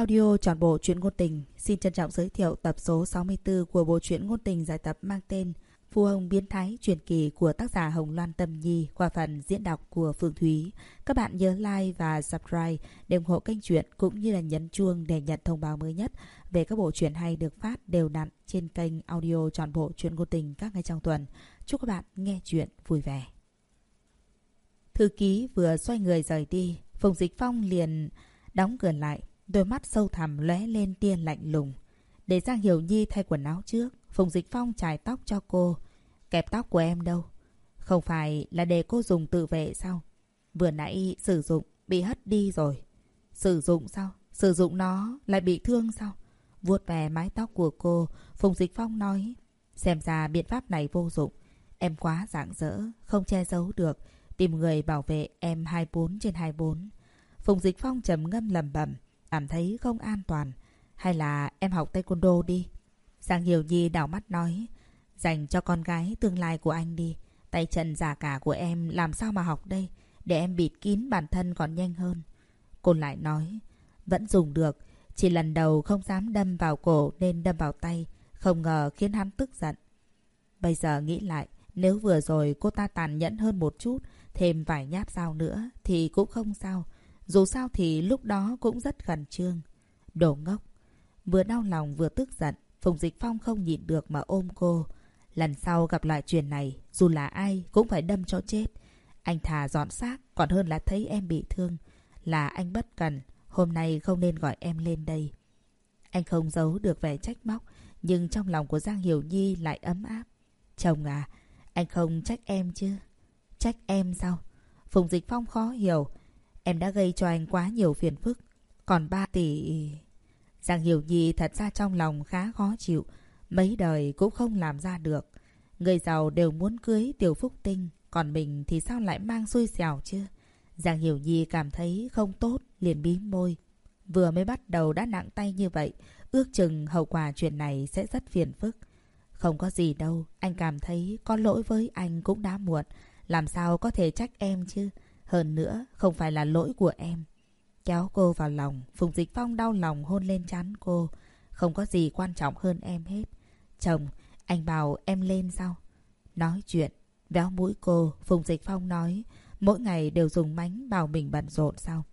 Audio toàn bộ truyện ngôn tình xin trân trọng giới thiệu tập số 64 của bộ truyện ngôn tình giải tập mang tên Phu Hồng Biến Thái truyền kỳ của tác giả Hồng Loan Tâm Nhi qua phần diễn đọc của Phương Thúy. Các bạn nhớ like và subscribe để ủng hộ kênh truyện cũng như là nhấn chuông để nhận thông báo mới nhất về các bộ truyện hay được phát đều đặn trên kênh audio toàn bộ truyện ngôn tình các ngày trong tuần. Chúc các bạn nghe truyện vui vẻ. Thư ký vừa xoay người rời đi, Phùng Dịch Phong liền đóng cửa lại, đôi mắt sâu thẳm lóe lên tia lạnh lùng. Để Giang Hiểu Nhi thay quần áo trước, Phùng Dịch Phong chải tóc cho cô. Kẹp tóc của em đâu? Không phải là để cô dùng tự vệ sao? Vừa nãy sử dụng bị hất đi rồi. Sử dụng sao? Sử dụng nó lại bị thương sao? Vuốt về mái tóc của cô, Phùng Dịch Phong nói. Xem ra biện pháp này vô dụng. Em quá rạng rỡ, không che giấu được. Tìm người bảo vệ em 24 trên 24. Phùng Dịch Phong trầm ngâm lầm bẩm cảm thấy không an toàn. Hay là em học taekwondo đi. Giang Hiểu Nhi đảo mắt nói. Dành cho con gái tương lai của anh đi. Tay chân giả cả của em làm sao mà học đây. Để em bịt kín bản thân còn nhanh hơn. Cô lại nói. Vẫn dùng được. Chỉ lần đầu không dám đâm vào cổ nên đâm vào tay. Không ngờ khiến hắn tức giận. Bây giờ nghĩ lại. Nếu vừa rồi cô ta tàn nhẫn hơn một chút. Thêm vài nhát dao nữa thì cũng không sao. Dù sao thì lúc đó cũng rất khẩn trương. Đồ ngốc. Vừa đau lòng vừa tức giận. Phùng Dịch Phong không nhịn được mà ôm cô. Lần sau gặp lại chuyện này, dù là ai cũng phải đâm cho chết. Anh thà dọn xác còn hơn là thấy em bị thương. Là anh bất cần, hôm nay không nên gọi em lên đây. Anh không giấu được vẻ trách móc, nhưng trong lòng của Giang Hiểu Nhi lại ấm áp. Chồng à, anh không trách em chứ? Trách em sao? Phùng Dịch Phong khó hiểu. Em đã gây cho anh quá nhiều phiền phức. Còn ba tỷ... Giang Hiểu Nhi thật ra trong lòng khá khó chịu. Mấy đời cũng không làm ra được. Người giàu đều muốn cưới Tiểu Phúc Tinh. Còn mình thì sao lại mang xui xẻo chứ? Giang Hiểu Nhi cảm thấy không tốt, liền bí môi. Vừa mới bắt đầu đã nặng tay như vậy, ước chừng hậu quả chuyện này sẽ rất phiền phức. Không có gì đâu, anh cảm thấy có lỗi với anh cũng đã muộn. Làm sao có thể trách em chứ? Hơn nữa, không phải là lỗi của em. Kéo cô vào lòng, Phùng Dịch Phong đau lòng hôn lên trán cô. Không có gì quan trọng hơn em hết. Chồng, anh bảo em lên sao? Nói chuyện, véo mũi cô, Phùng Dịch Phong nói, mỗi ngày đều dùng mánh bảo mình bận rộn sao?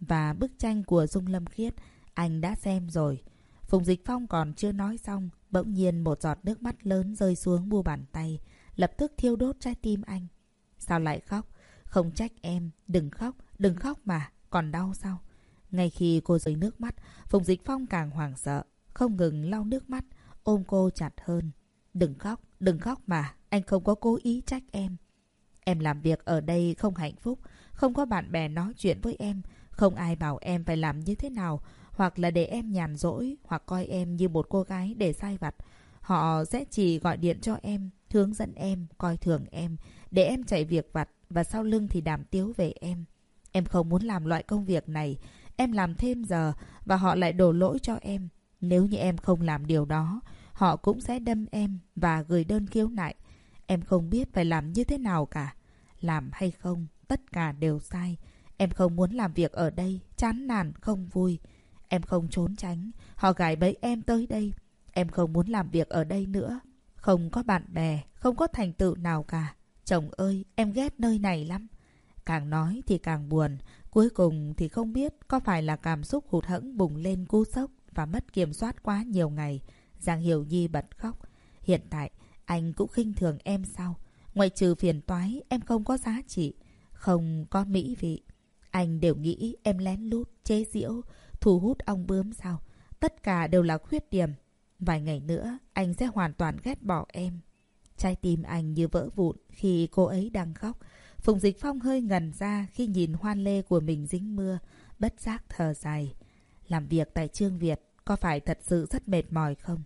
Và bức tranh của Dung Lâm Khiết, anh đã xem rồi. Phùng Dịch Phong còn chưa nói xong, bỗng nhiên một giọt nước mắt lớn rơi xuống bu bàn tay, lập tức thiêu đốt trái tim anh. Sao lại khóc? Không trách em, đừng khóc, đừng khóc mà, còn đau sao? Ngay khi cô rơi nước mắt, Phùng Dịch Phong càng hoảng sợ, không ngừng lau nước mắt, ôm cô chặt hơn. Đừng khóc, đừng khóc mà, anh không có cố ý trách em. Em làm việc ở đây không hạnh phúc, không có bạn bè nói chuyện với em, không ai bảo em phải làm như thế nào, hoặc là để em nhàn rỗi, hoặc coi em như một cô gái để sai vặt. Họ sẽ chỉ gọi điện cho em, hướng dẫn em, coi thường em, để em chạy việc vặt và sau lưng thì đàm tiếu về em. Em không muốn làm loại công việc này, em làm thêm giờ và họ lại đổ lỗi cho em. Nếu như em không làm điều đó, họ cũng sẽ đâm em và gửi đơn khiếu nại. Em không biết phải làm như thế nào cả. Làm hay không, tất cả đều sai. Em không muốn làm việc ở đây, chán nản, không vui. Em không trốn tránh, họ gài bẫy em tới đây. Em không muốn làm việc ở đây nữa. Không có bạn bè, không có thành tựu nào cả. Chồng ơi, em ghét nơi này lắm. Càng nói thì càng buồn. Cuối cùng thì không biết có phải là cảm xúc hụt hẫng bùng lên cú sốc và mất kiểm soát quá nhiều ngày. Giang Hiểu Nhi bật khóc. Hiện tại, anh cũng khinh thường em sao? ngoại trừ phiền toái, em không có giá trị. Không có mỹ vị. Anh đều nghĩ em lén lút, chế giễu, thu hút ong bướm sao? Tất cả đều là khuyết điểm. Vài ngày nữa, anh sẽ hoàn toàn ghét bỏ em. Trái tim anh như vỡ vụn khi cô ấy đang khóc. Phùng Dịch Phong hơi ngần ra khi nhìn hoan lê của mình dính mưa, bất giác thở dài. Làm việc tại Trương Việt có phải thật sự rất mệt mỏi không?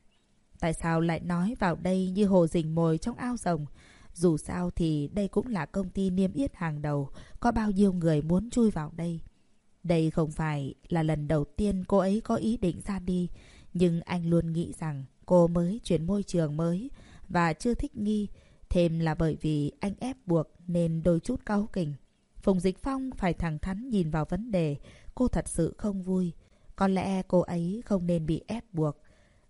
Tại sao lại nói vào đây như hồ rình mồi trong ao rồng? Dù sao thì đây cũng là công ty niêm yết hàng đầu, có bao nhiêu người muốn chui vào đây. Đây không phải là lần đầu tiên cô ấy có ý định ra đi, nhưng anh luôn nghĩ rằng cô mới chuyển môi trường mới và chưa thích nghi. Thêm là bởi vì anh ép buộc nên đôi chút cáu kỉnh. Phùng Dịch Phong phải thẳng thắn nhìn vào vấn đề. Cô thật sự không vui. Có lẽ cô ấy không nên bị ép buộc.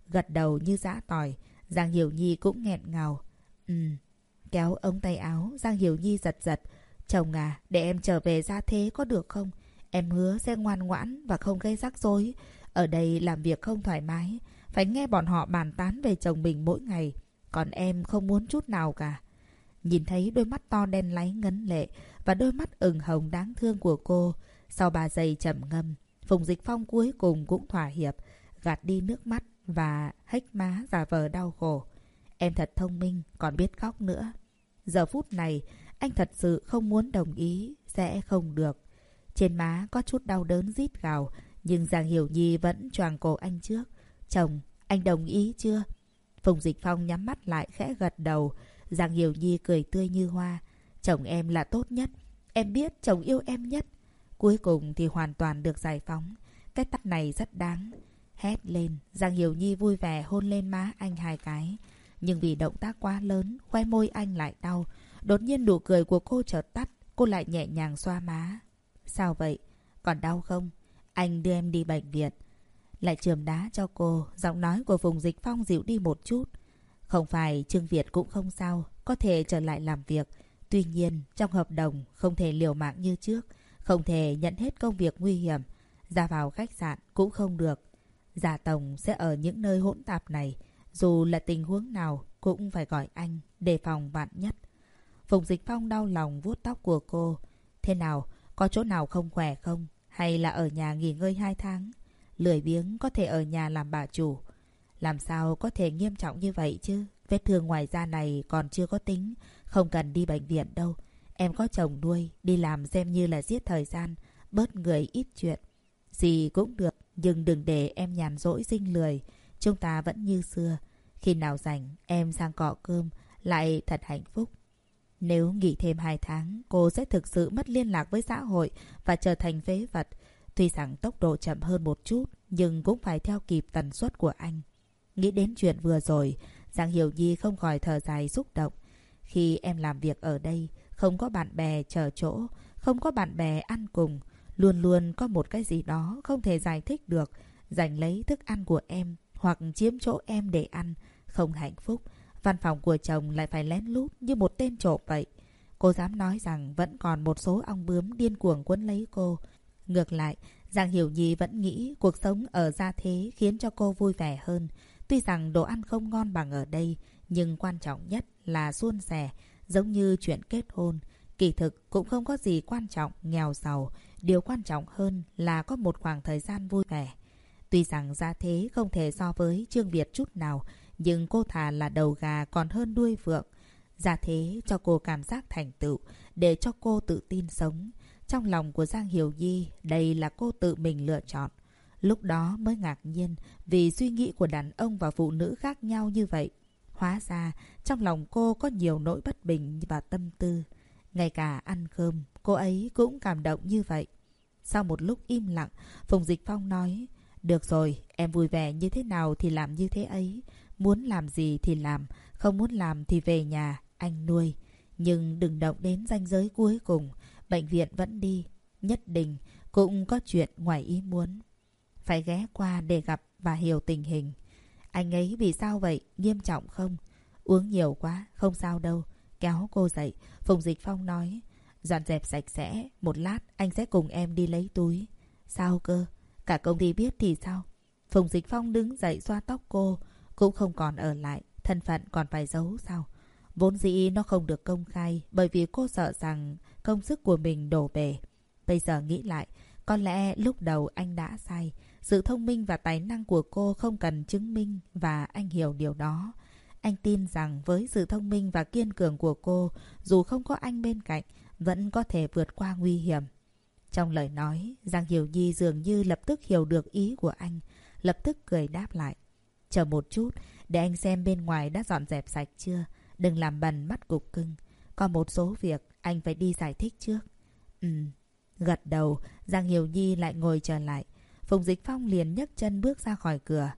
Gật đầu như dã tỏi, Giang Hiểu Nhi cũng nghẹn ngào. Ừ, kéo ống tay áo, Giang Hiểu Nhi giật giật. Chồng à, để em trở về ra thế có được không? Em hứa sẽ ngoan ngoãn và không gây rắc rối. Ở đây làm việc không thoải mái. Phải nghe bọn họ bàn tán về chồng mình mỗi ngày. Còn em không muốn chút nào cả. Nhìn thấy đôi mắt to đen láy ngấn lệ và đôi mắt ửng hồng đáng thương của cô. Sau ba giây trầm ngâm, Phùng Dịch Phong cuối cùng cũng thỏa hiệp, gạt đi nước mắt và hếch má giả vờ đau khổ. Em thật thông minh, còn biết khóc nữa. Giờ phút này, anh thật sự không muốn đồng ý, sẽ không được. Trên má có chút đau đớn rít gào, nhưng Giang Hiểu Nhi vẫn choàng cổ anh trước. Chồng, anh đồng ý chưa? Phùng Dịch Phong nhắm mắt lại khẽ gật đầu. Giang Hiểu Nhi cười tươi như hoa. Chồng em là tốt nhất. Em biết chồng yêu em nhất. Cuối cùng thì hoàn toàn được giải phóng. Cái tắt này rất đáng. Hét lên, Giang Hiểu Nhi vui vẻ hôn lên má anh hai cái. Nhưng vì động tác quá lớn, khoe môi anh lại đau. Đột nhiên nụ cười của cô chợt tắt, cô lại nhẹ nhàng xoa má. Sao vậy? Còn đau không? Anh đưa em đi bệnh viện. Lại trường đá cho cô, giọng nói của vùng dịch phong dịu đi một chút. Không phải Trương Việt cũng không sao, có thể trở lại làm việc. Tuy nhiên, trong hợp đồng không thể liều mạng như trước, không thể nhận hết công việc nguy hiểm. Ra vào khách sạn cũng không được. Giả Tổng sẽ ở những nơi hỗn tạp này, dù là tình huống nào cũng phải gọi anh, đề phòng vạn nhất. Phùng Dịch Phong đau lòng vuốt tóc của cô. Thế nào, có chỗ nào không khỏe không? Hay là ở nhà nghỉ ngơi hai tháng? Lười biếng có thể ở nhà làm bà chủ. Làm sao có thể nghiêm trọng như vậy chứ? Vết thương ngoài da này còn chưa có tính. Không cần đi bệnh viện đâu. Em có chồng nuôi, đi làm xem như là giết thời gian. Bớt người ít chuyện. Gì cũng được, nhưng đừng để em nhàn rỗi dinh lười. Chúng ta vẫn như xưa. Khi nào rảnh, em sang cọ cơm, lại thật hạnh phúc. Nếu nghỉ thêm hai tháng, cô sẽ thực sự mất liên lạc với xã hội và trở thành phế vật. Tuy rằng tốc độ chậm hơn một chút, nhưng cũng phải theo kịp tần suất của anh. Nghĩ đến chuyện vừa rồi, Giang Hiểu Nhi không khỏi thở dài xúc động. Khi em làm việc ở đây, không có bạn bè chờ chỗ, không có bạn bè ăn cùng. Luôn luôn có một cái gì đó không thể giải thích được. Giành lấy thức ăn của em hoặc chiếm chỗ em để ăn. Không hạnh phúc. Văn phòng của chồng lại phải lén lút như một tên trộm vậy. Cô dám nói rằng vẫn còn một số ong bướm điên cuồng quấn lấy cô. Ngược lại, Giang Hiểu Nhi vẫn nghĩ cuộc sống ở gia thế khiến cho cô vui vẻ hơn. Tuy rằng đồ ăn không ngon bằng ở đây, nhưng quan trọng nhất là suôn sẻ, giống như chuyện kết hôn. Kỳ thực cũng không có gì quan trọng, nghèo giàu. Điều quan trọng hơn là có một khoảng thời gian vui vẻ. Tuy rằng gia thế không thể so với Trương Việt chút nào, nhưng cô thà là đầu gà còn hơn đuôi vượng. Gia thế cho cô cảm giác thành tựu, để cho cô tự tin sống. Trong lòng của Giang Hiểu Nhi, đây là cô tự mình lựa chọn. Lúc đó mới ngạc nhiên vì suy nghĩ của đàn ông và phụ nữ khác nhau như vậy. Hóa ra, trong lòng cô có nhiều nỗi bất bình và tâm tư. Ngay cả ăn cơm, cô ấy cũng cảm động như vậy. Sau một lúc im lặng, Phùng Dịch Phong nói, Được rồi, em vui vẻ như thế nào thì làm như thế ấy. Muốn làm gì thì làm, không muốn làm thì về nhà, anh nuôi. Nhưng đừng động đến ranh giới cuối cùng, bệnh viện vẫn đi. Nhất định cũng có chuyện ngoài ý muốn. Phải ghé qua để gặp và hiểu tình hình. Anh ấy vì sao vậy? Nghiêm trọng không? Uống nhiều quá, không sao đâu. Kéo cô dậy, Phùng Dịch Phong nói. Dọn dẹp sạch sẽ, một lát anh sẽ cùng em đi lấy túi. Sao cơ? Cả công ty biết thì sao? Phùng Dịch Phong đứng dậy xoa tóc cô. Cũng không còn ở lại, thân phận còn phải giấu sao? Vốn dĩ nó không được công khai bởi vì cô sợ rằng công sức của mình đổ bể. Bây giờ nghĩ lại, có lẽ lúc đầu anh đã sai. Sự thông minh và tài năng của cô không cần chứng minh và anh hiểu điều đó. Anh tin rằng với sự thông minh và kiên cường của cô, dù không có anh bên cạnh, vẫn có thể vượt qua nguy hiểm. Trong lời nói, Giang Hiểu Nhi dường như lập tức hiểu được ý của anh, lập tức cười đáp lại. Chờ một chút, để anh xem bên ngoài đã dọn dẹp sạch chưa. Đừng làm bần mắt cục cưng. Còn một số việc anh phải đi giải thích trước. Ừ. Gật đầu, Giang Hiểu Nhi lại ngồi trở lại. Phùng Dịch Phong liền nhấc chân bước ra khỏi cửa.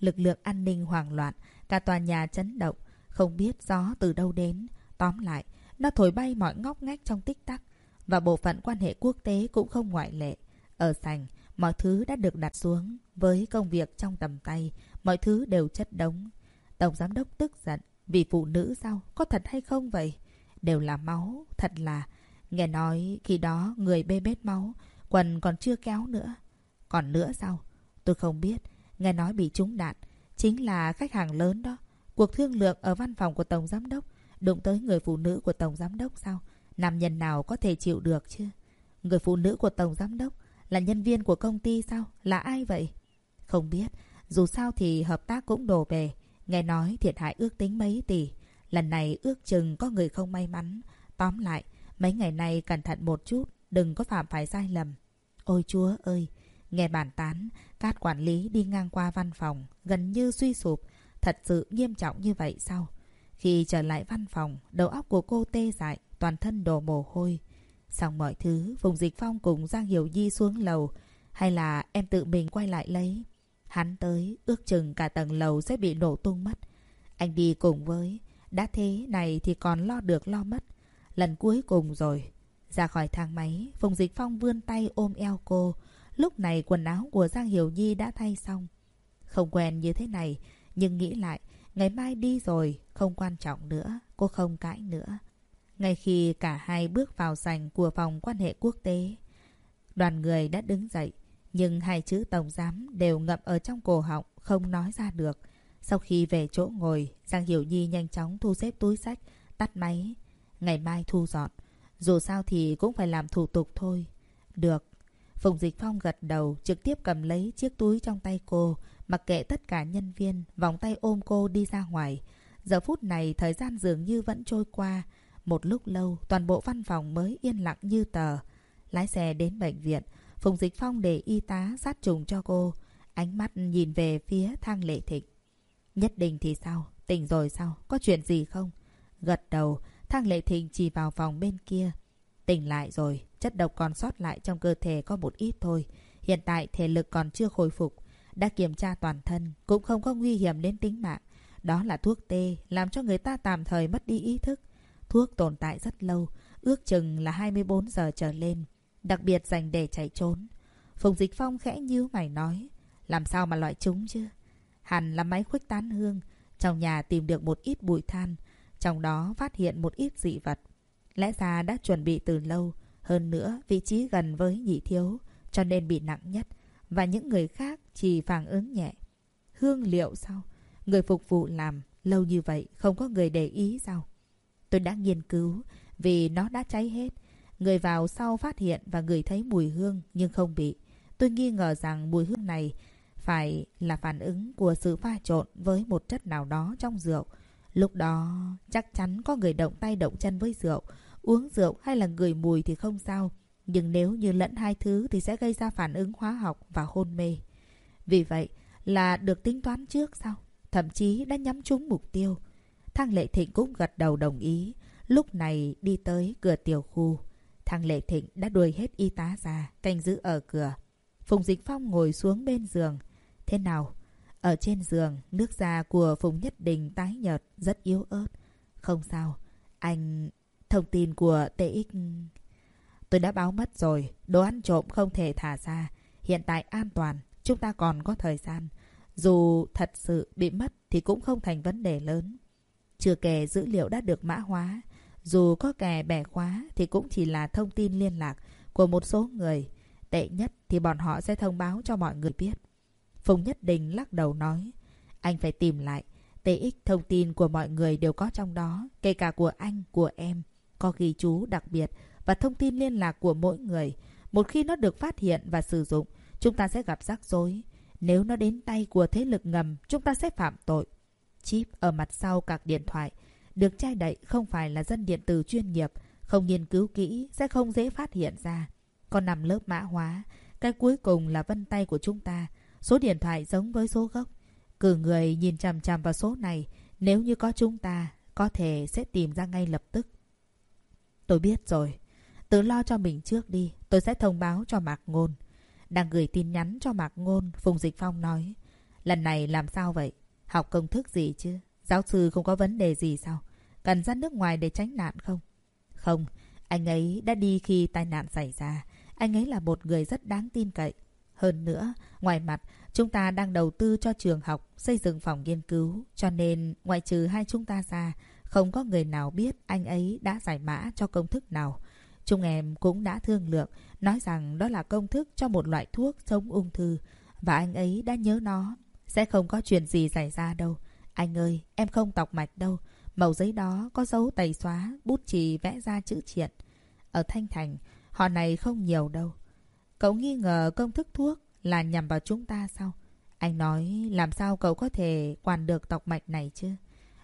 Lực lượng an ninh hoảng loạn, cả tòa nhà chấn động, không biết gió từ đâu đến. Tóm lại, nó thổi bay mọi ngóc ngách trong tích tắc. Và bộ phận quan hệ quốc tế cũng không ngoại lệ. Ở sành, Mọi thứ đã được đặt xuống. Với công việc trong tầm tay, mọi thứ đều chất đống. Tổng giám đốc tức giận. Vì phụ nữ sao? Có thật hay không vậy? Đều là máu. Thật là... Nghe nói khi đó người bê bết máu, quần còn chưa kéo nữa. Còn nữa sao? Tôi không biết. Nghe nói bị trúng đạn. Chính là khách hàng lớn đó. Cuộc thương lượng ở văn phòng của Tổng Giám Đốc đụng tới người phụ nữ của Tổng Giám Đốc sao? Nam nhân nào có thể chịu được chứ? Người phụ nữ của Tổng Giám Đốc là nhân viên của công ty sao? Là ai vậy? Không biết. Dù sao thì hợp tác cũng đổ bề. Nghe nói thiệt hại ước tính mấy tỷ. Lần này ước chừng có người không may mắn. Tóm lại, mấy ngày nay cẩn thận một chút. Đừng có phạm phải sai lầm. Ôi chúa ơi! Nghe bàn tán, các quản lý đi ngang qua văn phòng, gần như suy sụp. Thật sự nghiêm trọng như vậy sao? Khi trở lại văn phòng, đầu óc của cô tê dại, toàn thân đổ mồ hôi. Xong mọi thứ, Phùng Dịch Phong cùng Giang Hiểu Di xuống lầu. Hay là em tự mình quay lại lấy? Hắn tới, ước chừng cả tầng lầu sẽ bị nổ tung mất. Anh đi cùng với. Đã thế này thì còn lo được lo mất. Lần cuối cùng rồi. Ra khỏi thang máy, Phùng Dịch Phong vươn tay ôm eo cô. Lúc này quần áo của Giang Hiểu Nhi đã thay xong. Không quen như thế này, nhưng nghĩ lại, ngày mai đi rồi, không quan trọng nữa, cô không cãi nữa. Ngay khi cả hai bước vào sành của phòng quan hệ quốc tế, đoàn người đã đứng dậy, nhưng hai chữ tổng giám đều ngậm ở trong cổ họng, không nói ra được. Sau khi về chỗ ngồi, Giang Hiểu Nhi nhanh chóng thu xếp túi sách, tắt máy. Ngày mai thu dọn. Dù sao thì cũng phải làm thủ tục thôi. Được. Phùng Dịch Phong gật đầu, trực tiếp cầm lấy chiếc túi trong tay cô, mặc kệ tất cả nhân viên, vòng tay ôm cô đi ra ngoài. Giờ phút này, thời gian dường như vẫn trôi qua. Một lúc lâu, toàn bộ văn phòng mới yên lặng như tờ. Lái xe đến bệnh viện, Phùng Dịch Phong để y tá sát trùng cho cô. Ánh mắt nhìn về phía thang lệ thịnh. Nhất định thì sao? Tỉnh rồi sao? Có chuyện gì không? Gật đầu, thang lệ thịnh chỉ vào phòng bên kia. Tỉnh lại rồi, chất độc còn sót lại trong cơ thể có một ít thôi. Hiện tại thể lực còn chưa khôi phục. Đã kiểm tra toàn thân, cũng không có nguy hiểm đến tính mạng. Đó là thuốc tê, làm cho người ta tạm thời mất đi ý thức. Thuốc tồn tại rất lâu, ước chừng là 24 giờ trở lên. Đặc biệt dành để chạy trốn. Phùng Dịch Phong khẽ như mày nói. Làm sao mà loại chúng chứ? Hẳn là máy khuếch tán hương. Trong nhà tìm được một ít bụi than. Trong đó phát hiện một ít dị vật. Lẽ ra đã chuẩn bị từ lâu. Hơn nữa, vị trí gần với nhị thiếu. Cho nên bị nặng nhất. Và những người khác chỉ phản ứng nhẹ. Hương liệu sao? Người phục vụ làm lâu như vậy không có người để ý sao? Tôi đã nghiên cứu vì nó đã cháy hết. Người vào sau phát hiện và ngửi thấy mùi hương nhưng không bị. Tôi nghi ngờ rằng mùi hương này phải là phản ứng của sự pha trộn với một chất nào đó trong rượu. Lúc đó, chắc chắn có người động tay động chân với rượu. Uống rượu hay là ngửi mùi thì không sao. Nhưng nếu như lẫn hai thứ thì sẽ gây ra phản ứng hóa học và hôn mê. Vì vậy là được tính toán trước sao? Thậm chí đã nhắm trúng mục tiêu. Thang Lệ Thịnh cũng gật đầu đồng ý. Lúc này đi tới cửa tiểu khu. Thằng Lệ Thịnh đã đuổi hết y tá ra, canh giữ ở cửa. Phùng Dịch Phong ngồi xuống bên giường. Thế nào? Ở trên giường, nước da của Phùng Nhất Đình tái nhợt, rất yếu ớt. Không sao. Anh... Thông tin của TX... Tôi đã báo mất rồi. Đồ ăn trộm không thể thả ra. Hiện tại an toàn. Chúng ta còn có thời gian. Dù thật sự bị mất thì cũng không thành vấn đề lớn. Chưa kể dữ liệu đã được mã hóa. Dù có kè bẻ khóa thì cũng chỉ là thông tin liên lạc của một số người. Tệ nhất thì bọn họ sẽ thông báo cho mọi người biết. Phùng Nhất Đình lắc đầu nói. Anh phải tìm lại. TX thông tin của mọi người đều có trong đó. Kể cả của anh, của em. Có ghi chú đặc biệt và thông tin liên lạc của mỗi người. Một khi nó được phát hiện và sử dụng, chúng ta sẽ gặp rắc rối. Nếu nó đến tay của thế lực ngầm, chúng ta sẽ phạm tội. Chip ở mặt sau các điện thoại được trai đậy không phải là dân điện tử chuyên nghiệp, không nghiên cứu kỹ sẽ không dễ phát hiện ra. Còn nằm lớp mã hóa, cái cuối cùng là vân tay của chúng ta. Số điện thoại giống với số gốc. Cử người nhìn chằm chằm vào số này, nếu như có chúng ta, có thể sẽ tìm ra ngay lập tức. Tôi biết rồi. Tự lo cho mình trước đi, tôi sẽ thông báo cho Mạc Ngôn. Đang gửi tin nhắn cho Mạc Ngôn, Phùng Dịch Phong nói. Lần này làm sao vậy? Học công thức gì chứ? Giáo sư không có vấn đề gì sao? Cần ra nước ngoài để tránh nạn không? Không, anh ấy đã đi khi tai nạn xảy ra. Anh ấy là một người rất đáng tin cậy. Hơn nữa, ngoài mặt, chúng ta đang đầu tư cho trường học, xây dựng phòng nghiên cứu. Cho nên, ngoại trừ hai chúng ta ra, không có người nào biết anh ấy đã giải mã cho công thức nào. Chúng em cũng đã thương lượng, nói rằng đó là công thức cho một loại thuốc chống ung thư. Và anh ấy đã nhớ nó. Sẽ không có chuyện gì xảy ra đâu. Anh ơi, em không tọc mạch đâu. Màu giấy đó có dấu tẩy xóa, bút chì vẽ ra chữ triện. Ở Thanh Thành, họ này không nhiều đâu. Cậu nghi ngờ công thức thuốc là nhằm vào chúng ta sao? Anh nói làm sao cậu có thể quản được tọc mạch này chứ?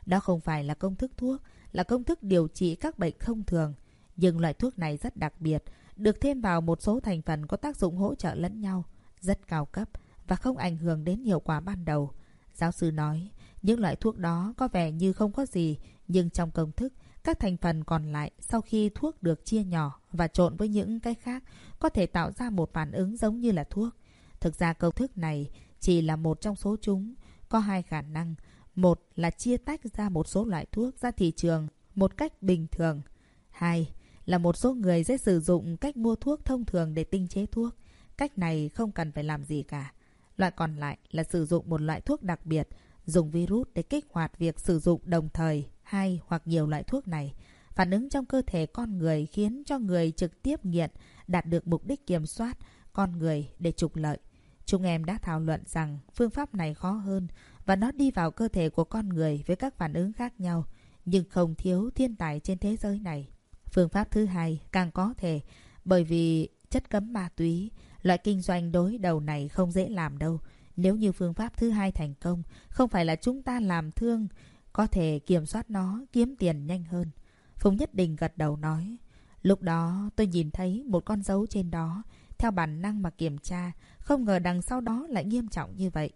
Đó không phải là công thức thuốc, là công thức điều trị các bệnh thông thường. Nhưng loại thuốc này rất đặc biệt, được thêm vào một số thành phần có tác dụng hỗ trợ lẫn nhau, rất cao cấp và không ảnh hưởng đến hiệu quả ban đầu. Giáo sư nói, những loại thuốc đó có vẻ như không có gì, nhưng trong công thức, các thành phần còn lại sau khi thuốc được chia nhỏ và trộn với những cái khác có thể tạo ra một phản ứng giống như là thuốc. Thực ra công thức này chỉ là một trong số chúng, có hai khả năng. Một là chia tách ra một số loại thuốc ra thị trường một cách bình thường. Hai là một số người sẽ sử dụng cách mua thuốc thông thường để tinh chế thuốc. Cách này không cần phải làm gì cả. Loại còn lại là sử dụng một loại thuốc đặc biệt, dùng virus để kích hoạt việc sử dụng đồng thời hai hoặc nhiều loại thuốc này. Phản ứng trong cơ thể con người khiến cho người trực tiếp nghiện đạt được mục đích kiểm soát con người để trục lợi. Chúng em đã thảo luận rằng phương pháp này khó hơn và nó đi vào cơ thể của con người với các phản ứng khác nhau, nhưng không thiếu thiên tài trên thế giới này. Phương pháp thứ hai càng có thể bởi vì chất cấm ma túy, loại kinh doanh đối đầu này không dễ làm đâu. Nếu như phương pháp thứ hai thành công, không phải là chúng ta làm thương, có thể kiểm soát nó, kiếm tiền nhanh hơn. Phùng Nhất Đình gật đầu nói. Lúc đó tôi nhìn thấy một con dấu trên đó, theo bản năng mà kiểm tra, không ngờ đằng sau đó lại nghiêm trọng như vậy.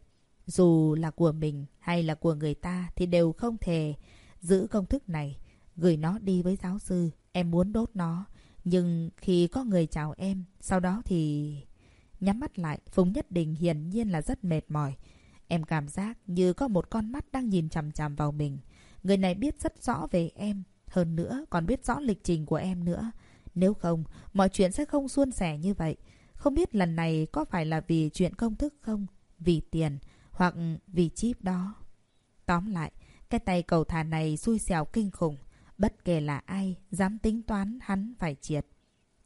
Dù là của mình hay là của người ta thì đều không thể giữ công thức này. Gửi nó đi với giáo sư, em muốn đốt nó. Nhưng khi có người chào em, sau đó thì... Nhắm mắt lại, Phùng Nhất Đình hiển nhiên là rất mệt mỏi. Em cảm giác như có một con mắt đang nhìn chằm chằm vào mình. Người này biết rất rõ về em. Hơn nữa, còn biết rõ lịch trình của em nữa. Nếu không, mọi chuyện sẽ không suôn sẻ như vậy. Không biết lần này có phải là vì chuyện công thức không? Vì tiền, hoặc vì chip đó. Tóm lại, cái tay cầu thả này xui xẻo kinh khủng. Bất kể là ai, dám tính toán hắn phải triệt.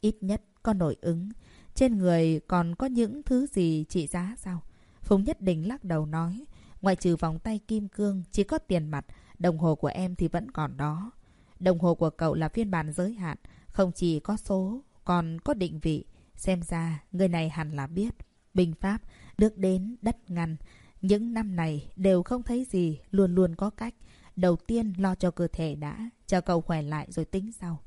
Ít nhất có nội ứng. Trên người còn có những thứ gì trị giá sao? Phùng Nhất Định lắc đầu nói. Ngoại trừ vòng tay kim cương, chỉ có tiền mặt. Đồng hồ của em thì vẫn còn đó. Đồng hồ của cậu là phiên bản giới hạn. Không chỉ có số, còn có định vị. Xem ra, người này hẳn là biết. Bình Pháp, nước đến, đất ngăn. Những năm này đều không thấy gì, luôn luôn có cách. Đầu tiên lo cho cơ thể đã, cho cậu khỏe lại rồi tính sau.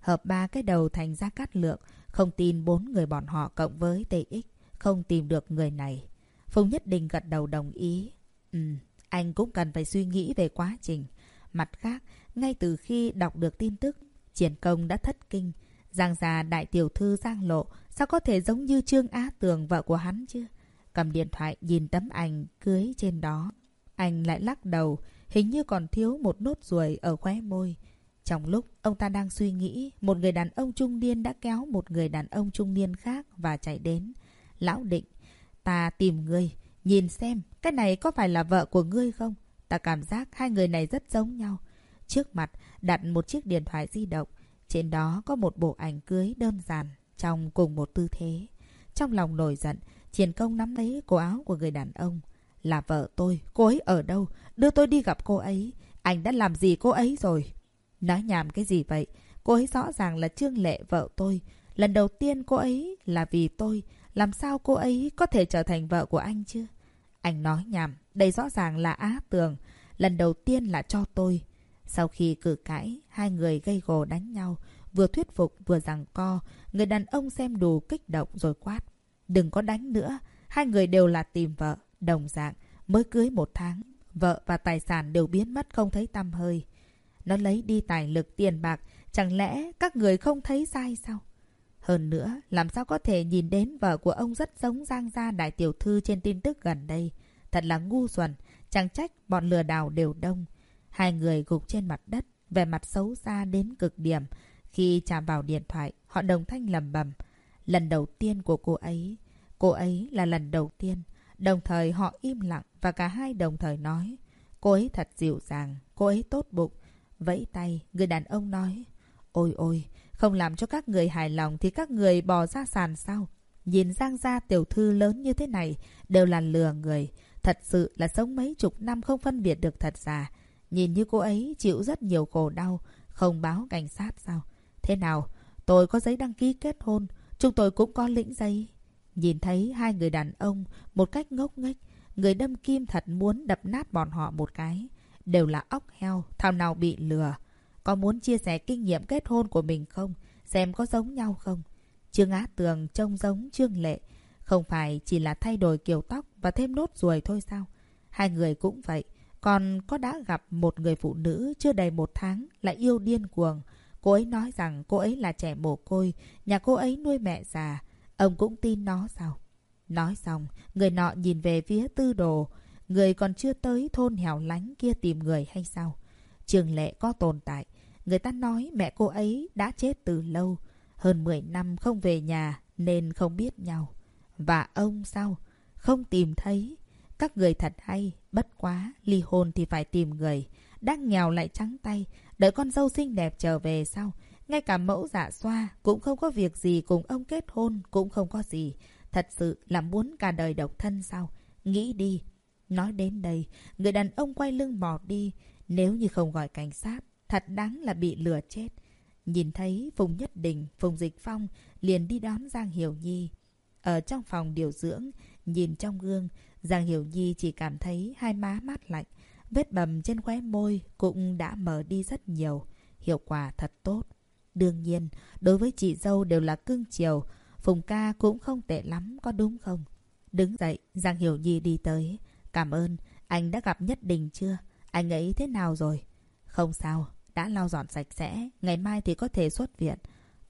Hợp ba cái đầu thành ra cát lượng, không tin bốn người bọn họ cộng với TX, không tìm được người này. Phùng Nhất Đình gật đầu đồng ý. Ừ, anh cũng cần phải suy nghĩ về quá trình. Mặt khác, ngay từ khi đọc được tin tức, triển công đã thất kinh. Giang già đại tiểu thư Giang Lộ, sao có thể giống như Trương Á Tường vợ của hắn chứ? Cầm điện thoại nhìn tấm ảnh cưới trên đó. Anh lại lắc đầu, hình như còn thiếu một nốt ruồi ở khóe môi. Trong lúc ông ta đang suy nghĩ, một người đàn ông trung niên đã kéo một người đàn ông trung niên khác và chạy đến. Lão định, ta tìm ngươi, nhìn xem, cái này có phải là vợ của ngươi không? Ta cảm giác hai người này rất giống nhau. Trước mặt đặt một chiếc điện thoại di động. Trên đó có một bộ ảnh cưới đơn giản trong cùng một tư thế. Trong lòng nổi giận, Triển công nắm lấy cổ áo của người đàn ông. Là vợ tôi, cô ấy ở đâu? Đưa tôi đi gặp cô ấy. Anh đã làm gì cô ấy rồi? Nói nhảm cái gì vậy? Cô ấy rõ ràng là Trương Lệ vợ tôi. Lần đầu tiên cô ấy là vì tôi. Làm sao cô ấy có thể trở thành vợ của anh chứ? Anh nói nhảm, đây rõ ràng là Á Tường. Lần đầu tiên là cho tôi. Sau khi cử cãi, hai người gây gồ đánh nhau. Vừa thuyết phục vừa giằng co. Người đàn ông xem đủ kích động rồi quát. Đừng có đánh nữa. Hai người đều là tìm vợ. Đồng dạng. Mới cưới một tháng. Vợ và tài sản đều biến mất không thấy tăm hơi. Nó lấy đi tài lực tiền bạc. Chẳng lẽ các người không thấy sai sao? Hơn nữa, làm sao có thể nhìn đến vợ của ông rất giống Giang Gia đại tiểu thư trên tin tức gần đây. Thật là ngu xuẩn. Chẳng trách bọn lừa đảo đều đông. Hai người gục trên mặt đất, vẻ mặt xấu xa đến cực điểm. Khi chạm vào điện thoại, họ đồng thanh lầm bầm. Lần đầu tiên của cô ấy, Cô ấy là lần đầu tiên. Đồng thời họ im lặng và cả hai đồng thời nói. Cô ấy thật dịu dàng, cô ấy tốt bụng. Vẫy tay, người đàn ông nói. Ôi ôi, không làm cho các người hài lòng thì các người bò ra sàn sao? Nhìn Giang gia tiểu thư lớn như thế này đều là lừa người. Thật sự là sống mấy chục năm không phân biệt được thật giả. Nhìn như cô ấy chịu rất nhiều khổ đau, không báo cảnh sát sao? Thế nào? Tôi có giấy đăng ký kết hôn, chúng tôi cũng có lĩnh giấy. Nhìn thấy hai người đàn ông một cách ngốc nghếch, người đâm kim thật muốn đập nát bọn họ một cái. Đều là óc heo, thao nào bị lừa. Có muốn chia sẻ kinh nghiệm kết hôn của mình không? Xem có giống nhau không? Trương Á Tường trông giống Trương Lệ. Không phải chỉ là thay đổi kiểu tóc và thêm nốt ruồi thôi sao? Hai người cũng vậy. Còn có đã gặp một người phụ nữ chưa đầy một tháng lại yêu điên cuồng. Cô ấy nói rằng cô ấy là trẻ mồ côi, nhà cô ấy nuôi mẹ già. Ông cũng tin nó sao? Nói xong, người nọ nhìn về phía tư đồ. Người còn chưa tới thôn hẻo lánh kia tìm người hay sao? Trường lệ có tồn tại. Người ta nói mẹ cô ấy đã chết từ lâu. Hơn 10 năm không về nhà nên không biết nhau. Và ông sao? Không tìm thấy. Các người thật hay, bất quá, ly hôn thì phải tìm người. Đang nghèo lại trắng tay, đợi con dâu xinh đẹp trở về sau Ngay cả mẫu dạ xoa cũng không có việc gì cùng ông kết hôn cũng không có gì. Thật sự là muốn cả đời độc thân sao? Nghĩ đi. Nói đến đây, người đàn ông quay lưng bỏ đi. Nếu như không gọi cảnh sát, thật đáng là bị lừa chết. Nhìn thấy Phùng Nhất Đình, Phùng Dịch Phong liền đi đón Giang Hiểu Nhi. Ở trong phòng điều dưỡng, nhìn trong gương, Giang Hiểu Nhi chỉ cảm thấy hai má mát lạnh. Vết bầm trên khóe môi cũng đã mở đi rất nhiều. Hiệu quả thật tốt. Đương nhiên, đối với chị dâu đều là cưng chiều. Phùng ca cũng không tệ lắm, có đúng không? Đứng dậy, Giang Hiểu Nhi đi tới. Cảm ơn, anh đã gặp Nhất Đình chưa? Anh ấy thế nào rồi? Không sao, đã lau dọn sạch sẽ. Ngày mai thì có thể xuất viện.